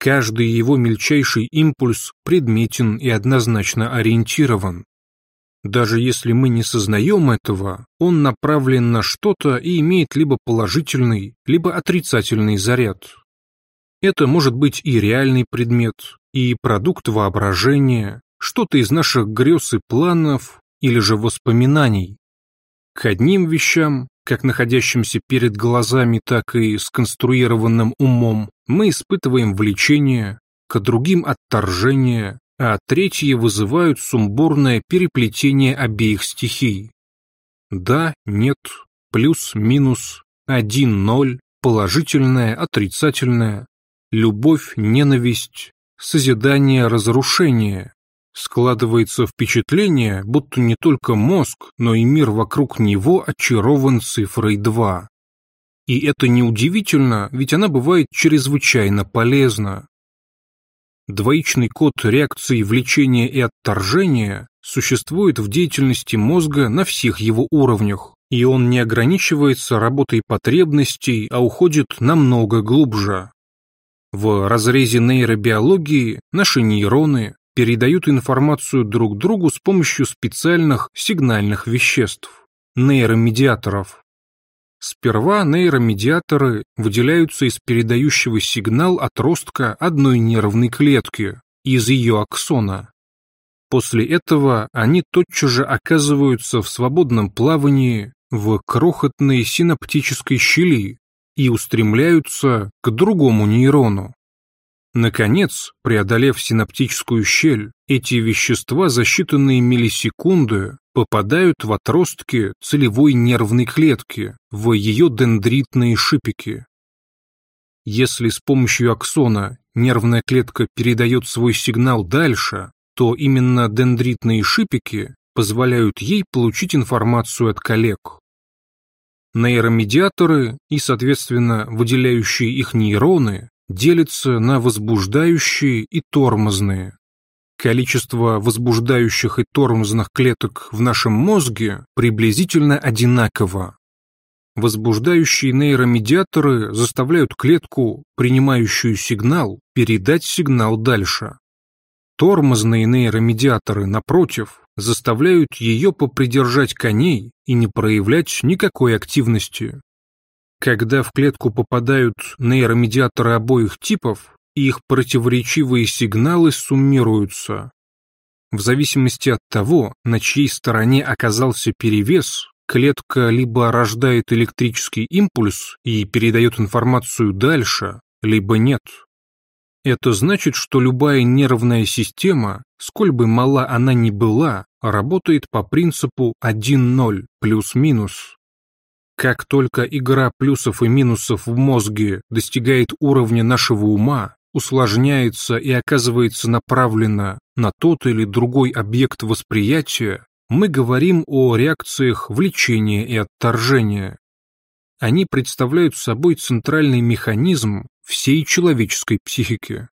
Каждый его мельчайший импульс предметен и однозначно ориентирован. Даже если мы не сознаем этого, он направлен на что-то и имеет либо положительный, либо отрицательный заряд. Это может быть и реальный предмет, и продукт воображения, что-то из наших грез и планов, или же воспоминаний. К одним вещам, как находящимся перед глазами, так и сконструированным умом, мы испытываем влечение, к другим отторжение, а третьи вызывают сумбурное переплетение обеих стихий. Да, нет, плюс, минус, один, ноль, положительное, отрицательное, любовь, ненависть, созидание, разрушение. Складывается впечатление, будто не только мозг, но и мир вокруг него очарован цифрой 2. И это неудивительно, ведь она бывает чрезвычайно полезна. Двоичный код реакции влечения и отторжения существует в деятельности мозга на всех его уровнях, и он не ограничивается работой потребностей, а уходит намного глубже. В разрезе нейробиологии наши нейроны передают информацию друг другу с помощью специальных сигнальных веществ, нейромедиаторов. Сперва нейромедиаторы выделяются из передающего сигнал отростка одной нервной клетки, из ее аксона. После этого они тотчас же оказываются в свободном плавании в крохотной синаптической щели и устремляются к другому нейрону. Наконец, преодолев синаптическую щель, эти вещества за считанные миллисекунды попадают в отростки целевой нервной клетки, в ее дендритные шипики. Если с помощью аксона нервная клетка передает свой сигнал дальше, то именно дендритные шипики позволяют ей получить информацию от коллег. Нейромедиаторы и, соответственно, выделяющие их нейроны делятся на возбуждающие и тормозные. Количество возбуждающих и тормозных клеток в нашем мозге приблизительно одинаково. Возбуждающие нейромедиаторы заставляют клетку, принимающую сигнал, передать сигнал дальше. Тормозные нейромедиаторы, напротив, заставляют ее попридержать коней и не проявлять никакой активности. Когда в клетку попадают нейромедиаторы обоих типов, их противоречивые сигналы суммируются. В зависимости от того, на чьей стороне оказался перевес, клетка либо рождает электрический импульс и передает информацию дальше, либо нет. Это значит, что любая нервная система, сколь бы мала она ни была, работает по принципу 1-0 плюс-минус. Как только игра плюсов и минусов в мозге достигает уровня нашего ума, усложняется и оказывается направлена на тот или другой объект восприятия, мы говорим о реакциях влечения и отторжения. Они представляют собой центральный механизм всей человеческой психики.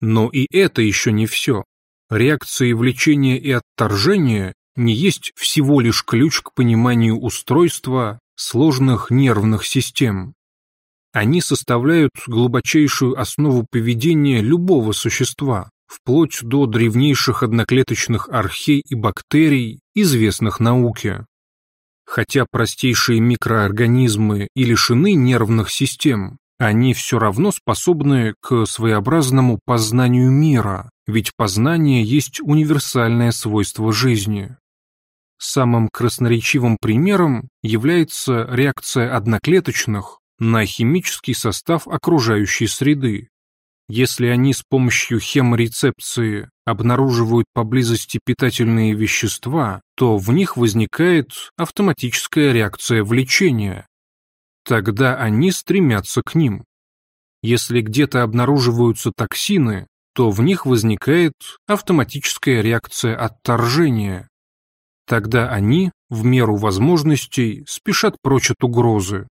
Но и это еще не все. Реакции влечения и отторжения не есть всего лишь ключ к пониманию устройства сложных нервных систем. Они составляют глубочайшую основу поведения любого существа, вплоть до древнейших одноклеточных архей и бактерий, известных науке. Хотя простейшие микроорганизмы и лишены нервных систем, они все равно способны к своеобразному познанию мира, ведь познание есть универсальное свойство жизни. Самым красноречивым примером является реакция одноклеточных на химический состав окружающей среды. Если они с помощью хеморецепции обнаруживают поблизости питательные вещества, то в них возникает автоматическая реакция влечения. Тогда они стремятся к ним. Если где-то обнаруживаются токсины, то в них возникает автоматическая реакция отторжения. Тогда они, в меру возможностей, спешат прочь от угрозы.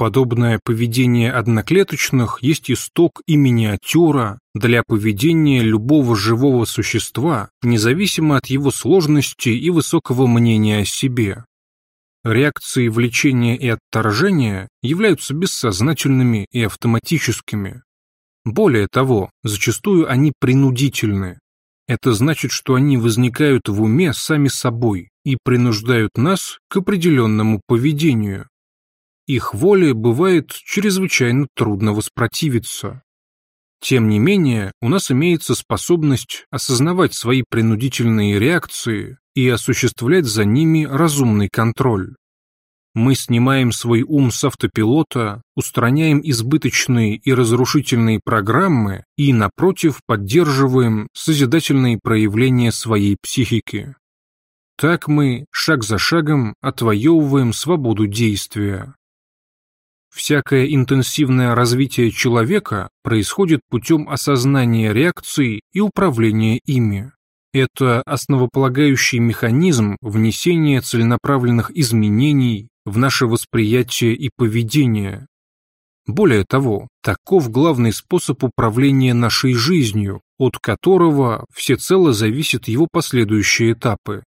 Подобное поведение одноклеточных есть исток и миниатюра для поведения любого живого существа, независимо от его сложности и высокого мнения о себе. Реакции влечения и отторжения являются бессознательными и автоматическими. Более того, зачастую они принудительны. Это значит, что они возникают в уме сами собой и принуждают нас к определенному поведению, их воле бывает чрезвычайно трудно воспротивиться. Тем не менее, у нас имеется способность осознавать свои принудительные реакции и осуществлять за ними разумный контроль. Мы снимаем свой ум с автопилота, устраняем избыточные и разрушительные программы и, напротив, поддерживаем созидательные проявления своей психики. Так мы, шаг за шагом, отвоевываем свободу действия. Всякое интенсивное развитие человека происходит путем осознания реакций и управления ими. Это основополагающий механизм внесения целенаправленных изменений в наше восприятие и поведение. Более того, таков главный способ управления нашей жизнью, от которого всецело зависят его последующие этапы.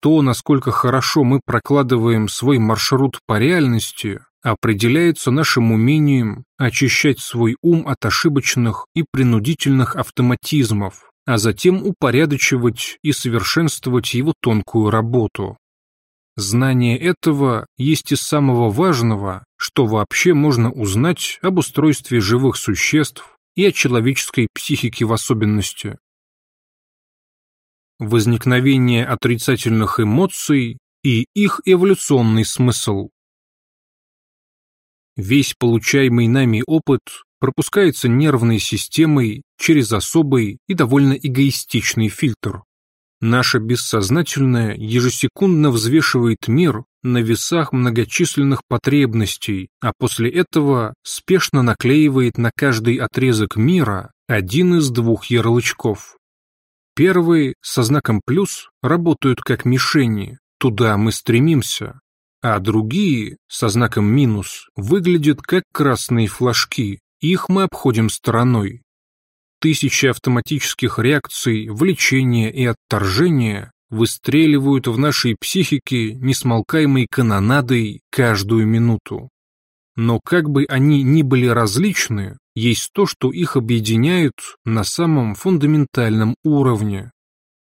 То, насколько хорошо мы прокладываем свой маршрут по реальности, определяется нашим умением очищать свой ум от ошибочных и принудительных автоматизмов, а затем упорядочивать и совершенствовать его тонкую работу. Знание этого есть из самого важного, что вообще можно узнать об устройстве живых существ и о человеческой психике в особенности. Возникновение отрицательных эмоций и их эволюционный смысл. Весь получаемый нами опыт пропускается нервной системой через особый и довольно эгоистичный фильтр. Наше бессознательное ежесекундно взвешивает мир на весах многочисленных потребностей, а после этого спешно наклеивает на каждый отрезок мира один из двух ярлычков. Первые со знаком «плюс» работают как мишени, туда мы стремимся, а другие со знаком «минус» выглядят как красные флажки, их мы обходим стороной. Тысячи автоматических реакций, влечения и отторжения выстреливают в нашей психике несмолкаемой канонадой каждую минуту. Но как бы они ни были различны, есть то, что их объединяет на самом фундаментальном уровне.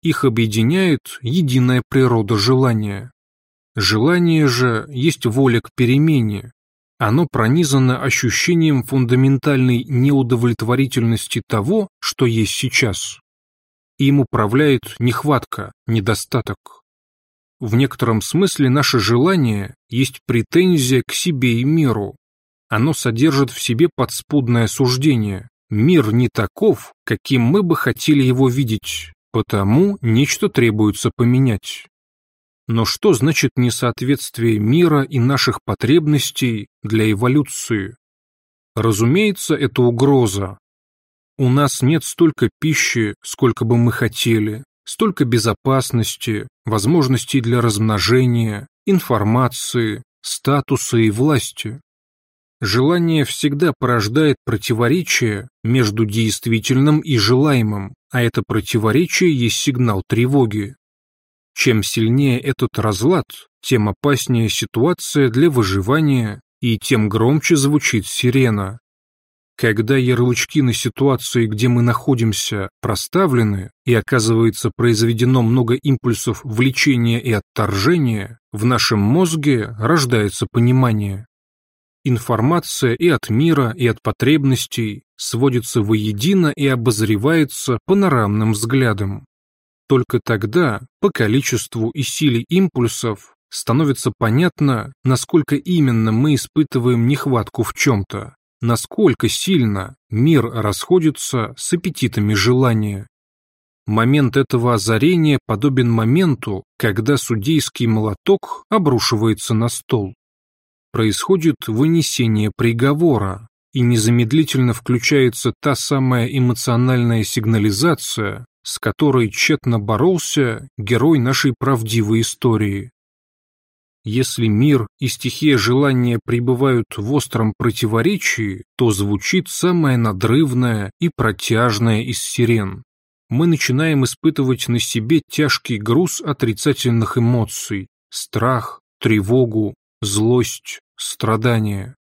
Их объединяет единая природа желания. Желание же есть воля к перемене, оно пронизано ощущением фундаментальной неудовлетворительности того, что есть сейчас. Им управляет нехватка, недостаток. В некотором смысле наше желание есть претензия к себе и миру. Оно содержит в себе подспудное суждение. Мир не таков, каким мы бы хотели его видеть, потому нечто требуется поменять. Но что значит несоответствие мира и наших потребностей для эволюции? Разумеется, это угроза. У нас нет столько пищи, сколько бы мы хотели, столько безопасности, возможностей для размножения, информации, статуса и власти. Желание всегда порождает противоречие между действительным и желаемым, а это противоречие есть сигнал тревоги. Чем сильнее этот разлад, тем опаснее ситуация для выживания и тем громче звучит сирена. Когда ярлычки на ситуации, где мы находимся, проставлены, и оказывается произведено много импульсов влечения и отторжения, в нашем мозге рождается понимание. Информация и от мира, и от потребностей сводится воедино и обозревается панорамным взглядом. Только тогда, по количеству и силе импульсов, становится понятно, насколько именно мы испытываем нехватку в чем-то, насколько сильно мир расходится с аппетитами желания. Момент этого озарения подобен моменту, когда судейский молоток обрушивается на стол. Происходит вынесение приговора, и незамедлительно включается та самая эмоциональная сигнализация, с которой тщетно боролся герой нашей правдивой истории. Если мир и стихия желания пребывают в остром противоречии, то звучит самое надрывное и протяжное из сирен. Мы начинаем испытывать на себе тяжкий груз отрицательных эмоций – страх, тревогу, злость, страдания.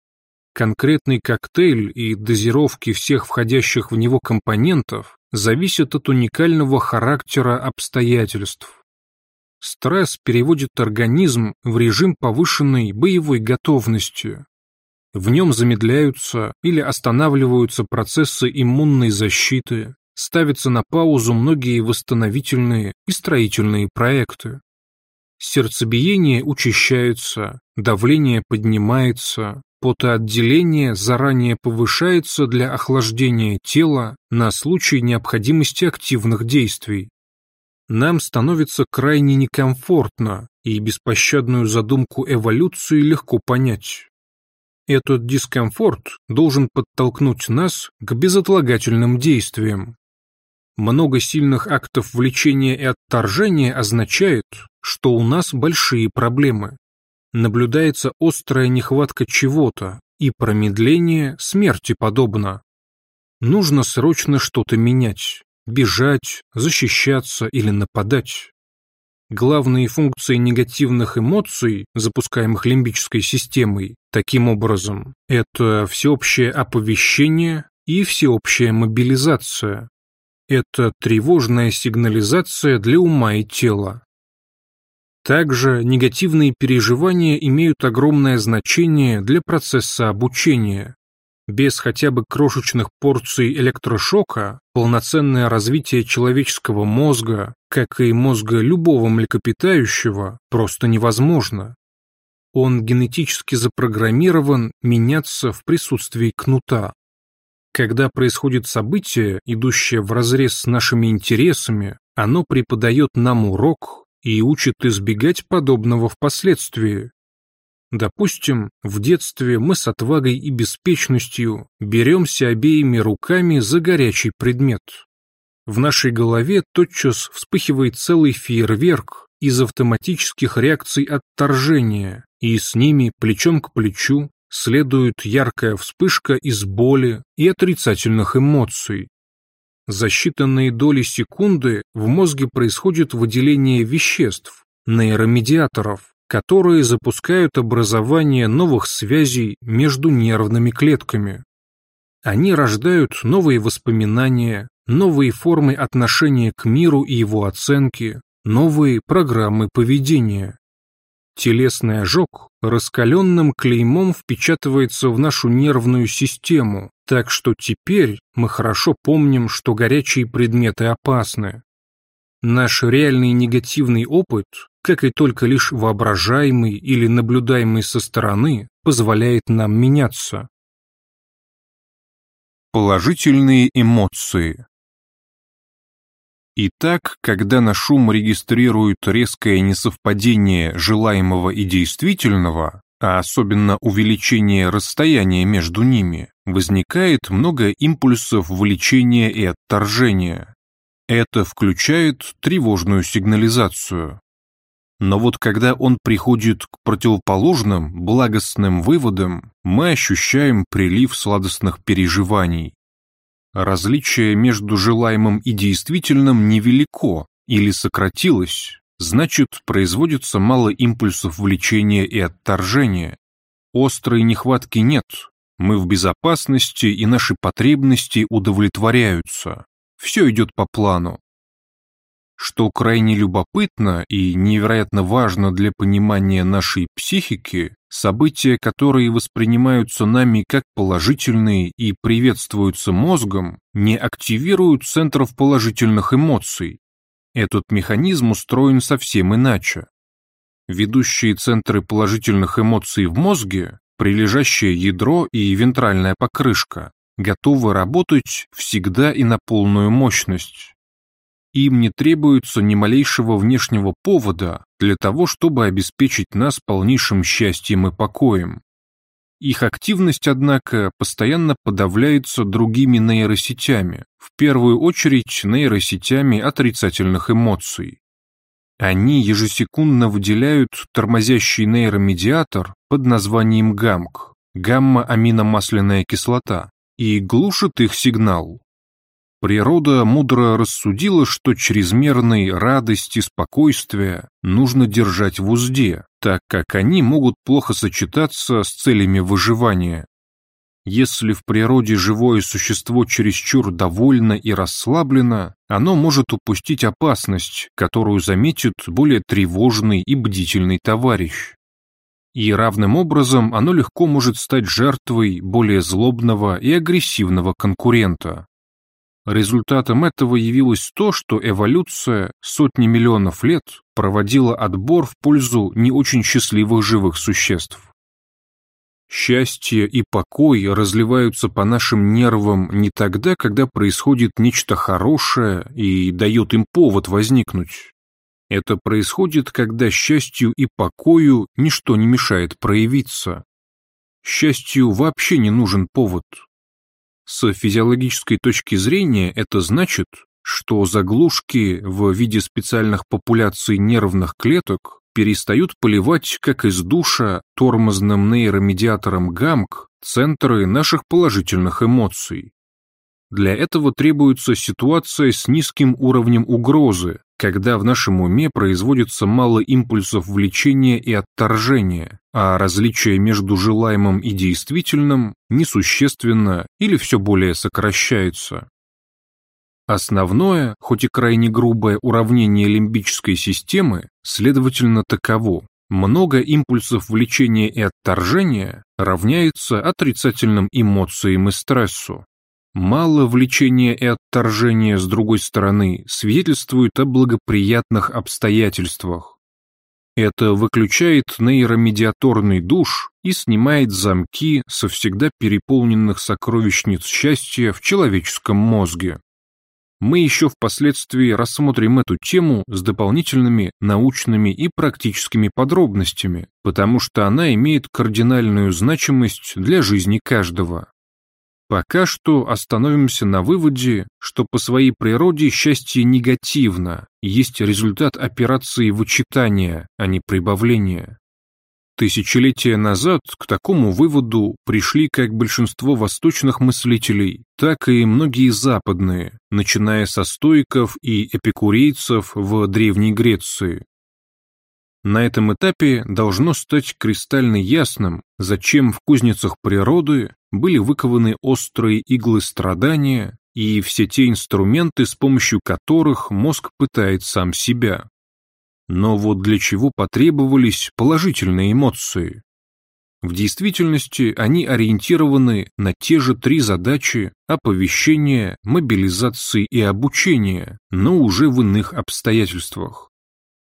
Конкретный коктейль и дозировки всех входящих в него компонентов зависят от уникального характера обстоятельств. Стресс переводит организм в режим повышенной боевой готовности. В нем замедляются или останавливаются процессы иммунной защиты, ставятся на паузу многие восстановительные и строительные проекты. Сердцебиение учащается, давление поднимается, Потоотделение заранее повышается для охлаждения тела на случай необходимости активных действий. Нам становится крайне некомфортно, и беспощадную задумку эволюции легко понять. Этот дискомфорт должен подтолкнуть нас к безотлагательным действиям. Много сильных актов влечения и отторжения означает, что у нас большие проблемы наблюдается острая нехватка чего-то, и промедление смерти подобно. Нужно срочно что-то менять, бежать, защищаться или нападать. Главные функции негативных эмоций, запускаемых лимбической системой, таким образом, это всеобщее оповещение и всеобщая мобилизация. Это тревожная сигнализация для ума и тела. Также негативные переживания имеют огромное значение для процесса обучения. Без хотя бы крошечных порций электрошока полноценное развитие человеческого мозга, как и мозга любого млекопитающего, просто невозможно. Он генетически запрограммирован меняться в присутствии кнута. Когда происходит событие, идущее вразрез с нашими интересами, оно преподает нам урок и учит избегать подобного впоследствии. Допустим, в детстве мы с отвагой и беспечностью беремся обеими руками за горячий предмет. В нашей голове тотчас вспыхивает целый фейерверк из автоматических реакций отторжения, и с ними плечом к плечу следует яркая вспышка из боли и отрицательных эмоций. За считанные доли секунды в мозге происходит выделение веществ, нейромедиаторов, которые запускают образование новых связей между нервными клетками. Они рождают новые воспоминания, новые формы отношения к миру и его оценки, новые программы поведения. Телесный ожог раскаленным клеймом впечатывается в нашу нервную систему, так что теперь мы хорошо помним, что горячие предметы опасны. Наш реальный негативный опыт, как и только лишь воображаемый или наблюдаемый со стороны, позволяет нам меняться. Положительные эмоции Итак, когда наш ум регистрирует резкое несовпадение желаемого и действительного, а особенно увеличение расстояния между ними, возникает много импульсов влечения и отторжения. Это включает тревожную сигнализацию. Но вот когда он приходит к противоположным, благостным выводам, мы ощущаем прилив сладостных переживаний. Различие между желаемым и действительным невелико или сократилось, значит, производится мало импульсов влечения и отторжения. Острой нехватки нет, мы в безопасности и наши потребности удовлетворяются. Все идет по плану. Что крайне любопытно и невероятно важно для понимания нашей психики, события, которые воспринимаются нами как положительные и приветствуются мозгом, не активируют центров положительных эмоций. Этот механизм устроен совсем иначе. Ведущие центры положительных эмоций в мозге, прилежащее ядро и вентральная покрышка, готовы работать всегда и на полную мощность. Им не требуется ни малейшего внешнего повода для того, чтобы обеспечить нас полнейшим счастьем и покоем. Их активность, однако, постоянно подавляется другими нейросетями, в первую очередь нейросетями отрицательных эмоций. Они ежесекундно выделяют тормозящий нейромедиатор под названием ГАМК – гамма-аминомасляная кислота, и глушит их сигнал. Природа мудро рассудила, что чрезмерной радости и спокойствия нужно держать в узде, так как они могут плохо сочетаться с целями выживания. Если в природе живое существо чересчур довольно и расслаблено, оно может упустить опасность, которую заметит более тревожный и бдительный товарищ и равным образом оно легко может стать жертвой более злобного и агрессивного конкурента. Результатом этого явилось то, что эволюция сотни миллионов лет проводила отбор в пользу не очень счастливых живых существ. Счастье и покой разливаются по нашим нервам не тогда, когда происходит нечто хорошее и дает им повод возникнуть, это происходит, когда счастью и покою ничто не мешает проявиться. Счастью вообще не нужен повод. С физиологической точки зрения это значит, что заглушки в виде специальных популяций нервных клеток перестают поливать, как из душа, тормозным нейромедиатором ГАМК центры наших положительных эмоций. Для этого требуется ситуация с низким уровнем угрозы, когда в нашем уме производится мало импульсов влечения и отторжения, а различие между желаемым и действительным несущественно или все более сокращается. Основное, хоть и крайне грубое уравнение лимбической системы, следовательно, таково. Много импульсов влечения и отторжения равняется отрицательным эмоциям и стрессу. Мало влечения и отторжения с другой стороны свидетельствуют о благоприятных обстоятельствах. Это выключает нейромедиаторный душ и снимает замки со всегда переполненных сокровищниц счастья в человеческом мозге. Мы еще впоследствии рассмотрим эту тему с дополнительными научными и практическими подробностями, потому что она имеет кардинальную значимость для жизни каждого. Пока что остановимся на выводе, что по своей природе счастье негативно, есть результат операции вычитания, а не прибавления. Тысячелетия назад к такому выводу пришли как большинство восточных мыслителей, так и многие западные, начиная со стоиков и эпикурейцев в Древней Греции. На этом этапе должно стать кристально ясным, зачем в кузницах природы были выкованы острые иглы страдания и все те инструменты, с помощью которых мозг пытает сам себя. Но вот для чего потребовались положительные эмоции? В действительности они ориентированы на те же три задачи оповещения, мобилизации и обучения, но уже в иных обстоятельствах.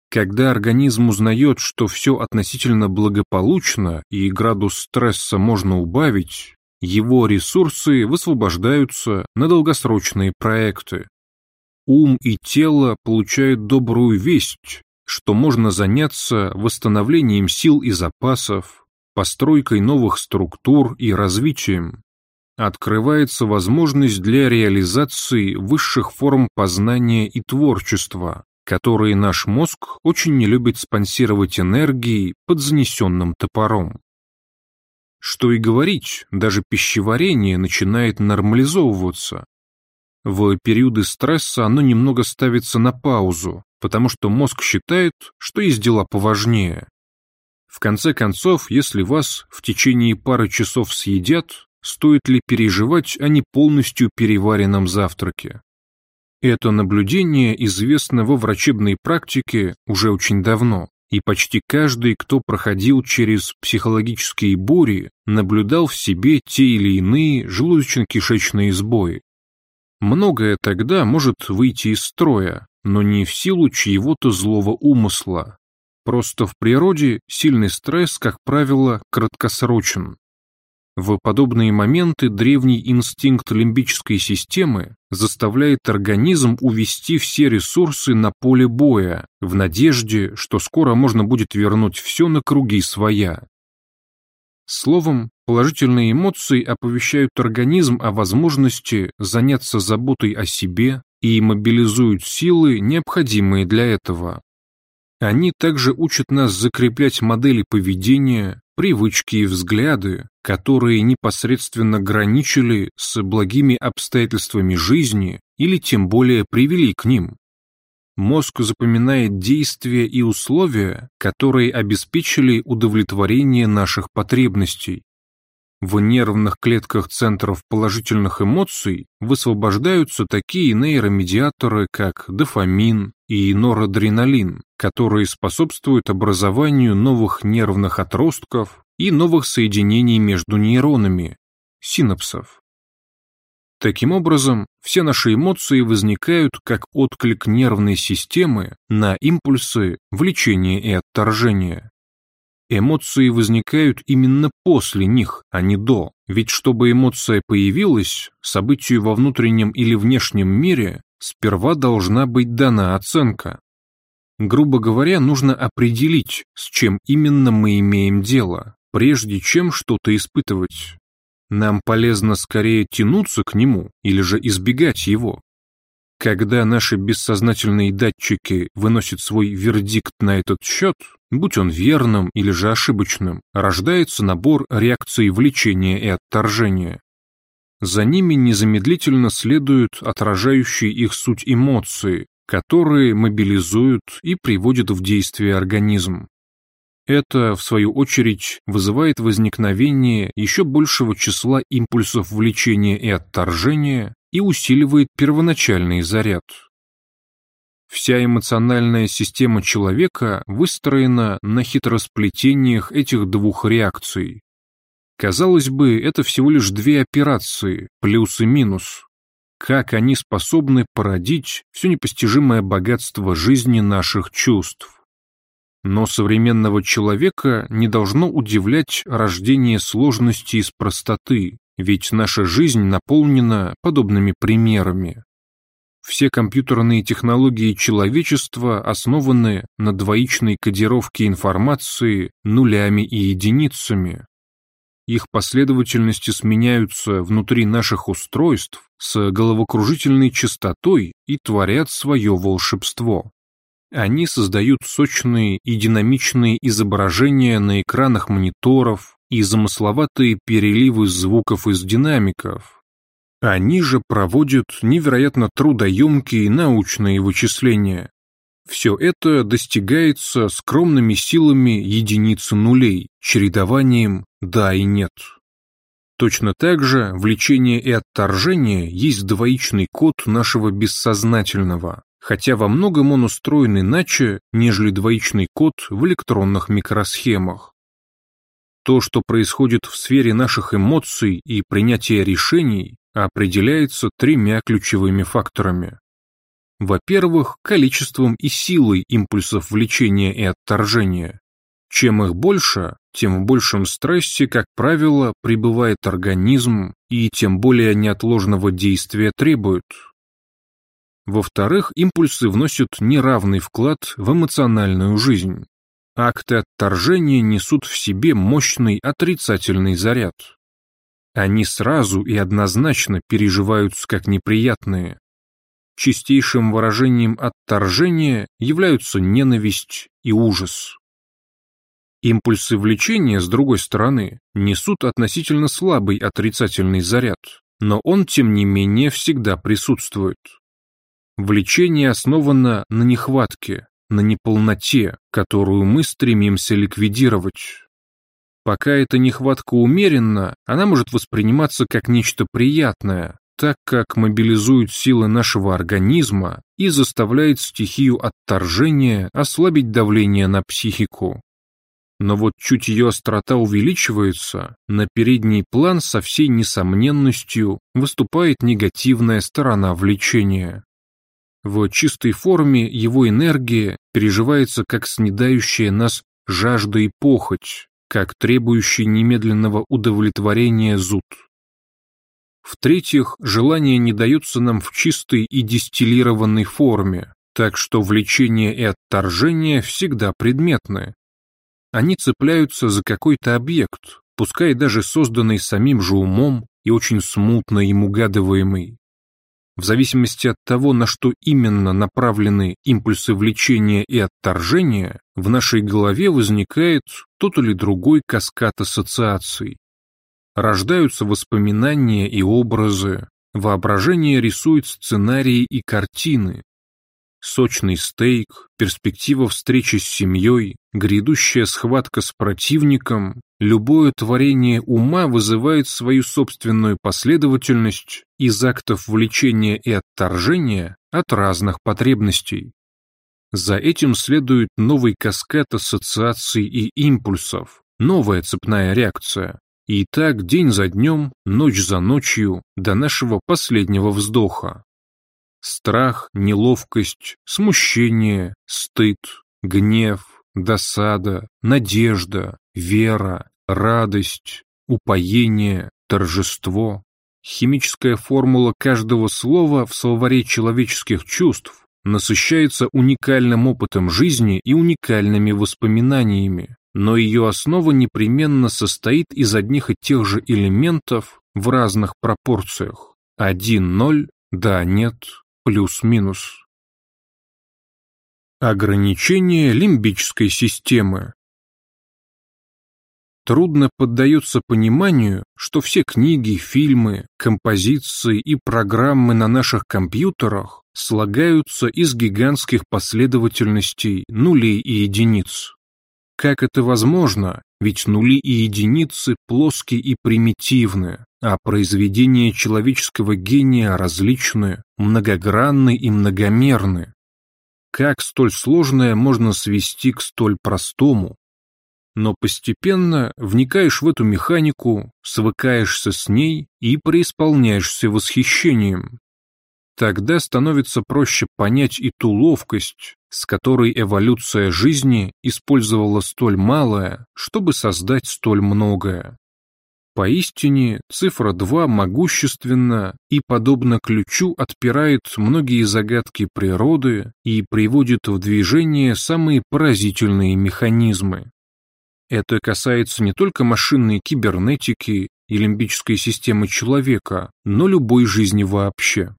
Когда организм узнает, что все относительно благополучно и градус стресса можно убавить, его ресурсы высвобождаются на долгосрочные проекты. Ум и тело получают добрую весть, что можно заняться восстановлением сил и запасов, постройкой новых структур и развитием. Открывается возможность для реализации высших форм познания и творчества, которые наш мозг очень не любит спонсировать энергией под занесенным топором. Что и говорить, даже пищеварение начинает нормализовываться. В периоды стресса оно немного ставится на паузу, потому что мозг считает, что есть дела поважнее. В конце концов, если вас в течение пары часов съедят, стоит ли переживать о не полностью переваренном завтраке? Это наблюдение известно во врачебной практике уже очень давно, и почти каждый, кто проходил через психологические бури, наблюдал в себе те или иные желудочно-кишечные сбои. Многое тогда может выйти из строя, но не в силу чьего-то злого умысла. Просто в природе сильный стресс, как правило, краткосрочен. В подобные моменты древний инстинкт лимбической системы заставляет организм увести все ресурсы на поле боя, в надежде, что скоро можно будет вернуть все на круги своя. Словом, положительные эмоции оповещают организм о возможности заняться заботой о себе и мобилизуют силы, необходимые для этого. Они также учат нас закреплять модели поведения, привычки и взгляды, которые непосредственно граничили с благими обстоятельствами жизни или тем более привели к ним. Мозг запоминает действия и условия, которые обеспечили удовлетворение наших потребностей. В нервных клетках центров положительных эмоций высвобождаются такие нейромедиаторы, как дофамин и норадреналин, которые способствуют образованию новых нервных отростков и новых соединений между нейронами, синапсов. Таким образом, все наши эмоции возникают как отклик нервной системы на импульсы влечения и отторжения. Эмоции возникают именно после них, а не до, ведь чтобы эмоция появилась, событию во внутреннем или внешнем мире сперва должна быть дана оценка. Грубо говоря, нужно определить, с чем именно мы имеем дело, прежде чем что-то испытывать. Нам полезно скорее тянуться к нему или же избегать его. Когда наши бессознательные датчики выносят свой вердикт на этот счет, будь он верным или же ошибочным, рождается набор реакций влечения и отторжения. За ними незамедлительно следуют отражающие их суть эмоции, которые мобилизуют и приводят в действие организм. Это, в свою очередь, вызывает возникновение еще большего числа импульсов влечения и отторжения и усиливает первоначальный заряд. Вся эмоциональная система человека выстроена на хитросплетениях этих двух реакций. Казалось бы, это всего лишь две операции, плюс и минус. Как они способны породить все непостижимое богатство жизни наших чувств? Но современного человека не должно удивлять рождение сложности из простоты, ведь наша жизнь наполнена подобными примерами. Все компьютерные технологии человечества основаны на двоичной кодировке информации нулями и единицами. Их последовательности сменяются внутри наших устройств с головокружительной частотой и творят свое волшебство. Они создают сочные и динамичные изображения на экранах мониторов и замысловатые переливы звуков из динамиков. Они же проводят невероятно трудоемкие научные вычисления. Все это достигается скромными силами единицы нулей, чередованием «да» и «нет». Точно так же влечение и отторжение есть двоичный код нашего бессознательного, хотя во многом он устроен иначе, нежели двоичный код в электронных микросхемах. То, что происходит в сфере наших эмоций и принятия решений, определяется тремя ключевыми факторами. Во-первых, количеством и силой импульсов влечения и отторжения. Чем их больше, тем в большем стрессе, как правило, пребывает организм и тем более неотложного действия требует, во-вторых, импульсы вносят неравный вклад в эмоциональную жизнь. Акты отторжения несут в себе мощный отрицательный заряд. Они сразу и однозначно переживаются как неприятные. Чистейшим выражением отторжения являются ненависть и ужас. Импульсы влечения, с другой стороны, несут относительно слабый отрицательный заряд, но он, тем не менее, всегда присутствует. Влечение основано на нехватке, на неполноте, которую мы стремимся ликвидировать. Пока эта нехватка умеренна, она может восприниматься как нечто приятное, так как мобилизует силы нашего организма и заставляет стихию отторжения ослабить давление на психику. Но вот чуть ее острота увеличивается, на передний план со всей несомненностью выступает негативная сторона влечения. В чистой форме его энергия переживается как снедающая нас жажда и похоть, как требующий немедленного удовлетворения зуд. В-третьих, желание не дается нам в чистой и дистиллированной форме, так что влечение и отторжение всегда предметны. Они цепляются за какой-то объект, пускай даже созданный самим же умом и очень смутно им угадываемый. В зависимости от того, на что именно направлены импульсы влечения и отторжения, в нашей голове возникает тот или другой каскад ассоциаций. Рождаются воспоминания и образы, воображение рисует сценарии и картины, Сочный стейк, перспектива встречи с семьей, грядущая схватка с противником, любое творение ума вызывает свою собственную последовательность из актов влечения и отторжения от разных потребностей. За этим следует новый каскад ассоциаций и импульсов, новая цепная реакция. И так день за днем, ночь за ночью, до нашего последнего вздоха. Страх, неловкость, смущение, стыд, гнев, досада, надежда, вера, радость, упоение, торжество. Химическая формула каждого слова в словаре человеческих чувств насыщается уникальным опытом жизни и уникальными воспоминаниями, но ее основа непременно состоит из одних и тех же элементов в разных пропорциях. Один-ноль, да-нет, плюс-минус. Ограничение лимбической системы. Трудно поддается пониманию, что все книги, фильмы, композиции и программы на наших компьютерах слагаются из гигантских последовательностей нулей и единиц. Как это возможно, ведь нули и единицы плоские и примитивны, а произведения человеческого гения различны, многогранны и многомерны. Как столь сложное можно свести к столь простому? Но постепенно вникаешь в эту механику, свыкаешься с ней и преисполняешься восхищением. Тогда становится проще понять и ту ловкость, с которой эволюция жизни использовала столь малое, чтобы создать столь многое. Поистине, цифра 2 могущественна и, подобно ключу, отпирает многие загадки природы и приводит в движение самые поразительные механизмы. Это касается не только машинной кибернетики и лимбической системы человека, но любой жизни вообще.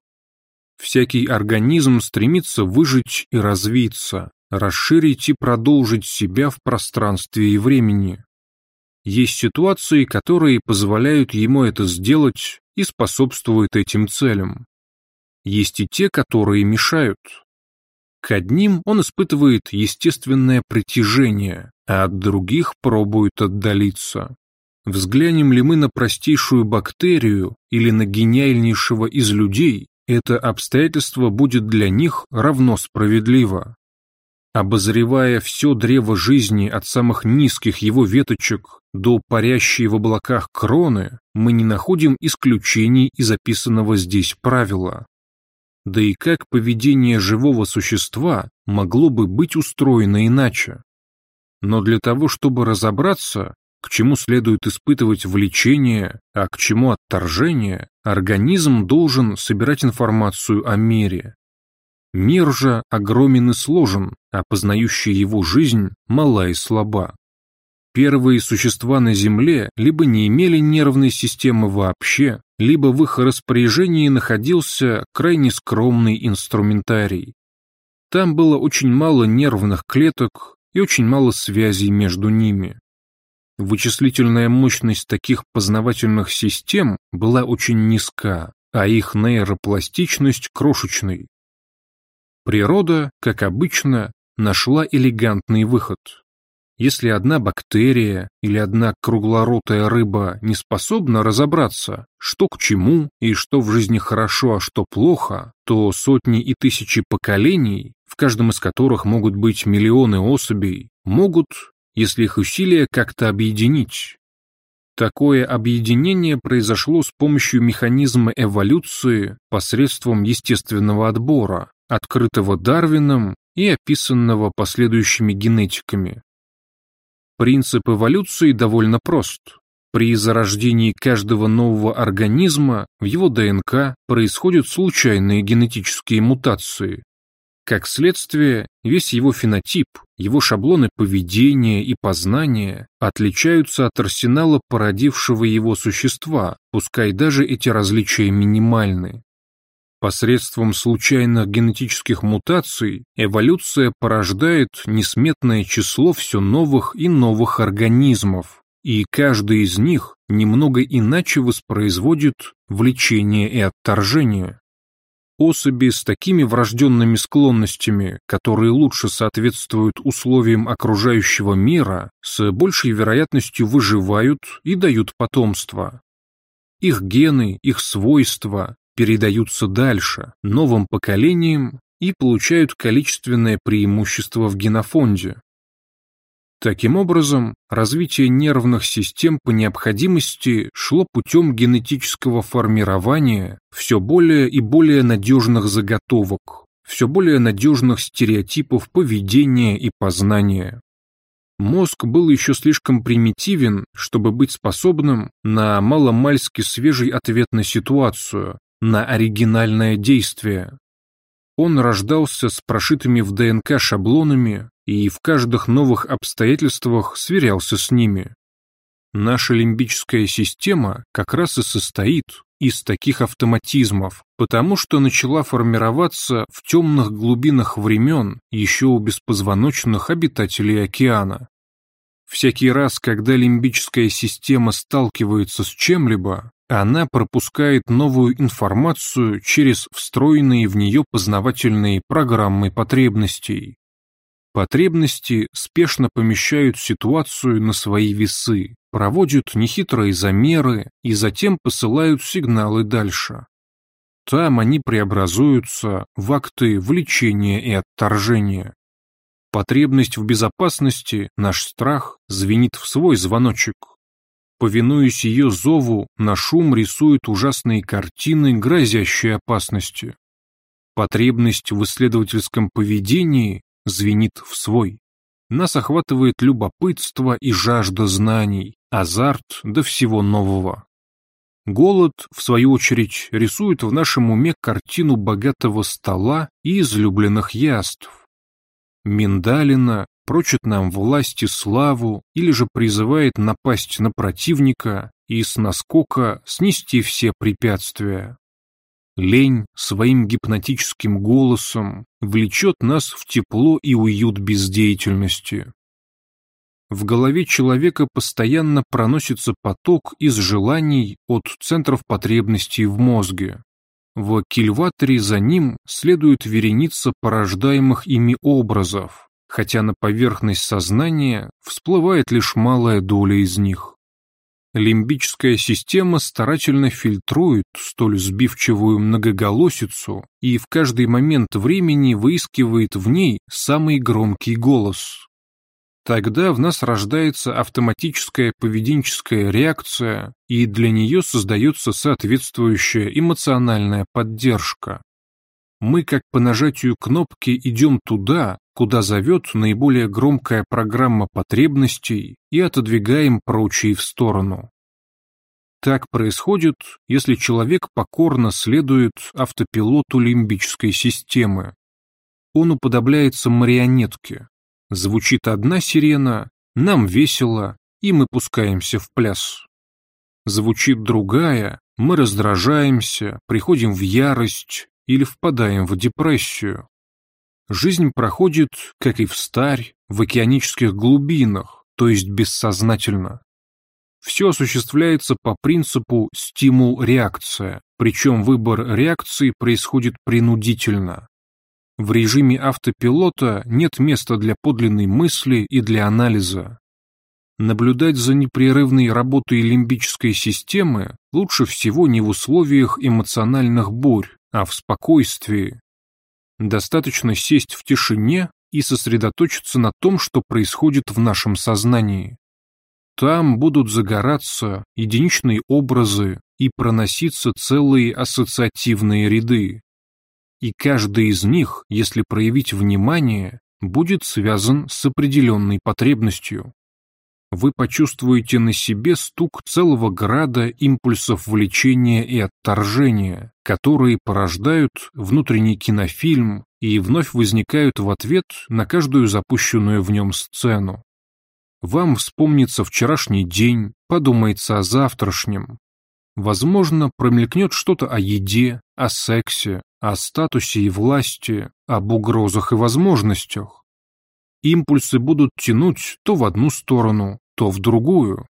Всякий организм стремится выжить и развиться, расширить и продолжить себя в пространстве и времени. Есть ситуации, которые позволяют ему это сделать и способствуют этим целям. Есть и те, которые мешают. К одним он испытывает естественное притяжение, а от других пробует отдалиться. Взглянем ли мы на простейшую бактерию или на гениальнейшего из людей, это обстоятельство будет для них равно справедливо. Обозревая все древо жизни от самых низких его веточек до парящей в облаках кроны, мы не находим исключений из записанного здесь правила. Да и как поведение живого существа могло бы быть устроено иначе? Но для того, чтобы разобраться, к чему следует испытывать влечение, а к чему отторжение, организм должен собирать информацию о мире, Мир же огромен и сложен, а познающая его жизнь мала и слаба. Первые существа на Земле либо не имели нервной системы вообще, либо в их распоряжении находился крайне скромный инструментарий. Там было очень мало нервных клеток и очень мало связей между ними. Вычислительная мощность таких познавательных систем была очень низка, а их нейропластичность крошечной. Природа, как обычно, нашла элегантный выход. Если одна бактерия или одна круглоротая рыба не способна разобраться, что к чему и что в жизни хорошо, а что плохо, то сотни и тысячи поколений, в каждом из которых могут быть миллионы особей, могут, если их усилия как-то объединить. Такое объединение произошло с помощью механизма эволюции посредством естественного отбора, открытого Дарвином и описанного последующими генетиками. Принцип эволюции довольно прост. При зарождении каждого нового организма в его ДНК происходят случайные генетические мутации. Как следствие, весь его фенотип, его шаблоны поведения и познания отличаются от арсенала породившего его существа, пускай даже эти различия минимальны. Посредством случайных генетических мутаций эволюция порождает несметное число все новых и новых организмов, и каждый из них немного иначе воспроизводит влечение и отторжение. Особи с такими врожденными склонностями, которые лучше соответствуют условиям окружающего мира, с большей вероятностью выживают и дают потомство. Их гены, их свойства, передаются дальше, новым поколениям и получают количественное преимущество в генофонде. Таким образом, развитие нервных систем по необходимости шло путем генетического формирования все более и более надежных заготовок, все более надежных стереотипов поведения и познания. Мозг был еще слишком примитивен, чтобы быть способным на маломальски свежий ответ на ситуацию, на оригинальное действие. Он рождался с прошитыми в ДНК шаблонами и в каждых новых обстоятельствах сверялся с ними. Наша лимбическая система как раз и состоит из таких автоматизмов, потому что начала формироваться в темных глубинах времен еще у беспозвоночных обитателей океана. Всякий раз, когда лимбическая система сталкивается с чем-либо, она пропускает новую информацию через встроенные в нее познавательные программы потребностей. Потребности спешно помещают ситуацию на свои весы, проводят нехитрые замеры и затем посылают сигналы дальше. Там они преобразуются в акты влечения и отторжения. Потребность в безопасности, наш страх, звенит в свой звоночек. Повинуясь ее зову, на шум рисует ужасные картины, грозящие опасностью. Потребность в исследовательском поведении звенит в свой. Нас охватывает любопытство и жажда знаний, азарт до всего нового. Голод, в свою очередь, рисует в нашем уме картину богатого стола и излюбленных яств. Миндалина прочит нам власть и славу или же призывает напасть на противника и с наскока снести все препятствия. Лень своим гипнотическим голосом влечет нас в тепло и уют бездеятельности. В голове человека постоянно проносится поток из желаний от центров потребностей в мозге. В кильваторе за ним следует вереница порождаемых ими образов, хотя на поверхность сознания всплывает лишь малая доля из них. Лимбическая система старательно фильтрует столь сбивчивую многоголосицу и в каждый момент времени выискивает в ней самый громкий голос. Тогда в нас рождается автоматическая поведенческая реакция, и для нее создается соответствующая эмоциональная поддержка. Мы как по нажатию кнопки идем туда, куда зовет наиболее громкая программа потребностей и отодвигаем прочие в сторону. Так происходит, если человек покорно следует автопилоту лимбической системы. Он уподобляется марионетке. Звучит одна сирена, нам весело, и мы пускаемся в пляс. Звучит другая, мы раздражаемся, приходим в ярость или впадаем в депрессию. Жизнь проходит, как и в старь, в океанических глубинах, то есть бессознательно. Все осуществляется по принципу стимул-реакция, причем выбор реакции происходит принудительно. В режиме автопилота нет места для подлинной мысли и для анализа. Наблюдать за непрерывной работой лимбической системы лучше всего не в условиях эмоциональных бурь, а в спокойствии, Достаточно сесть в тишине и сосредоточиться на том, что происходит в нашем сознании. Там будут загораться единичные образы и проноситься целые ассоциативные ряды. И каждый из них, если проявить внимание, будет связан с определенной потребностью вы почувствуете на себе стук целого града импульсов влечения и отторжения, которые порождают внутренний кинофильм и вновь возникают в ответ на каждую запущенную в нем сцену. Вам вспомнится вчерашний день, подумается о завтрашнем. Возможно, промелькнет что-то о еде, о сексе, о статусе и власти, об угрозах и возможностях. Импульсы будут тянуть то в одну сторону, то в другую.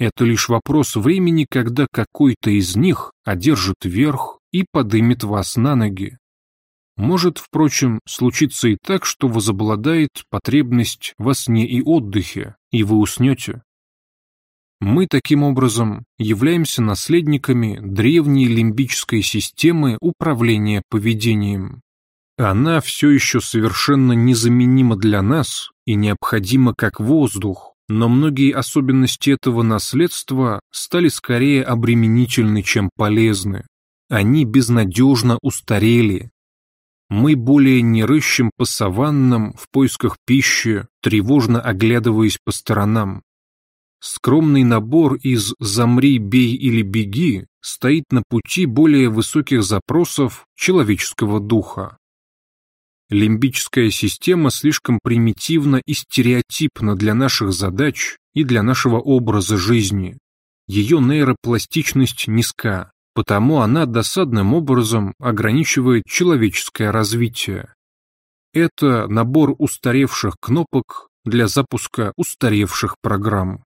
Это лишь вопрос времени, когда какой-то из них одержит верх и подымет вас на ноги. Может, впрочем, случиться и так, что возобладает потребность во сне и отдыхе, и вы уснете. Мы таким образом являемся наследниками древней лимбической системы управления поведением. Она все еще совершенно незаменима для нас и необходима как воздух, но многие особенности этого наследства стали скорее обременительны, чем полезны. Они безнадежно устарели. Мы более не рыщем по саваннам в поисках пищи, тревожно оглядываясь по сторонам. Скромный набор из «замри, бей или беги» стоит на пути более высоких запросов человеческого духа. Лимбическая система слишком примитивна и стереотипна для наших задач и для нашего образа жизни. Ее нейропластичность низка, потому она досадным образом ограничивает человеческое развитие. Это набор устаревших кнопок для запуска устаревших программ.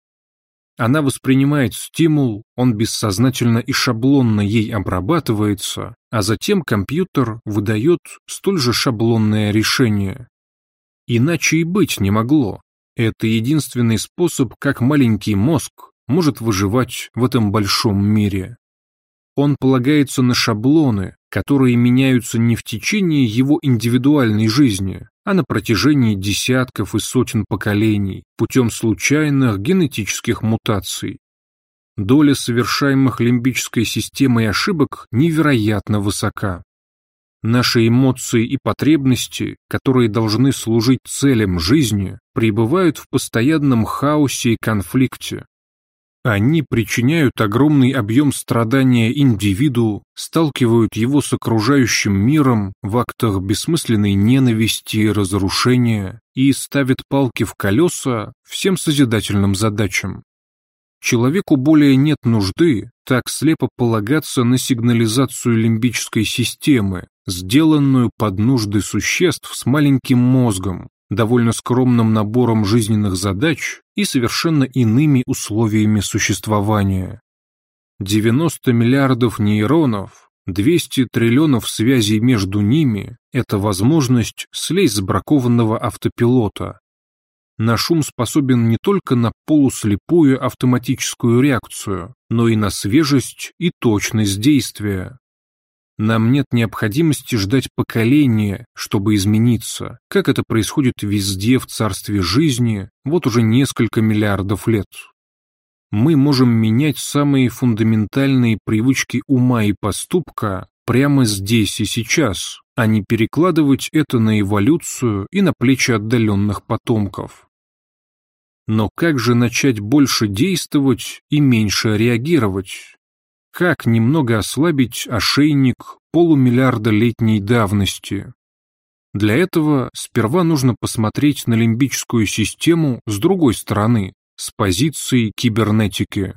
Она воспринимает стимул, он бессознательно и шаблонно ей обрабатывается, а затем компьютер выдает столь же шаблонное решение. Иначе и быть не могло. Это единственный способ, как маленький мозг может выживать в этом большом мире. Он полагается на шаблоны, которые меняются не в течение его индивидуальной жизни, а на протяжении десятков и сотен поколений путем случайных генетических мутаций. Доля совершаемых лимбической системой ошибок невероятно высока. Наши эмоции и потребности, которые должны служить целям жизни, пребывают в постоянном хаосе и конфликте. Они причиняют огромный объем страдания индивиду, сталкивают его с окружающим миром в актах бессмысленной ненависти и разрушения и ставят палки в колеса всем созидательным задачам. Человеку более нет нужды так слепо полагаться на сигнализацию лимбической системы, сделанную под нужды существ с маленьким мозгом, довольно скромным набором жизненных задач и совершенно иными условиями существования. 90 миллиардов нейронов, 200 триллионов связей между ними – это возможность слезть с бракованного автопилота. Наш ум способен не только на полуслепую автоматическую реакцию, но и на свежесть и точность действия. Нам нет необходимости ждать поколения, чтобы измениться, как это происходит везде в царстве жизни вот уже несколько миллиардов лет. Мы можем менять самые фундаментальные привычки ума и поступка прямо здесь и сейчас, а не перекладывать это на эволюцию и на плечи отдаленных потомков. Но как же начать больше действовать и меньше реагировать? Как немного ослабить ошейник полумиллиарда летней давности? Для этого сперва нужно посмотреть на лимбическую систему с другой стороны, с позиции кибернетики.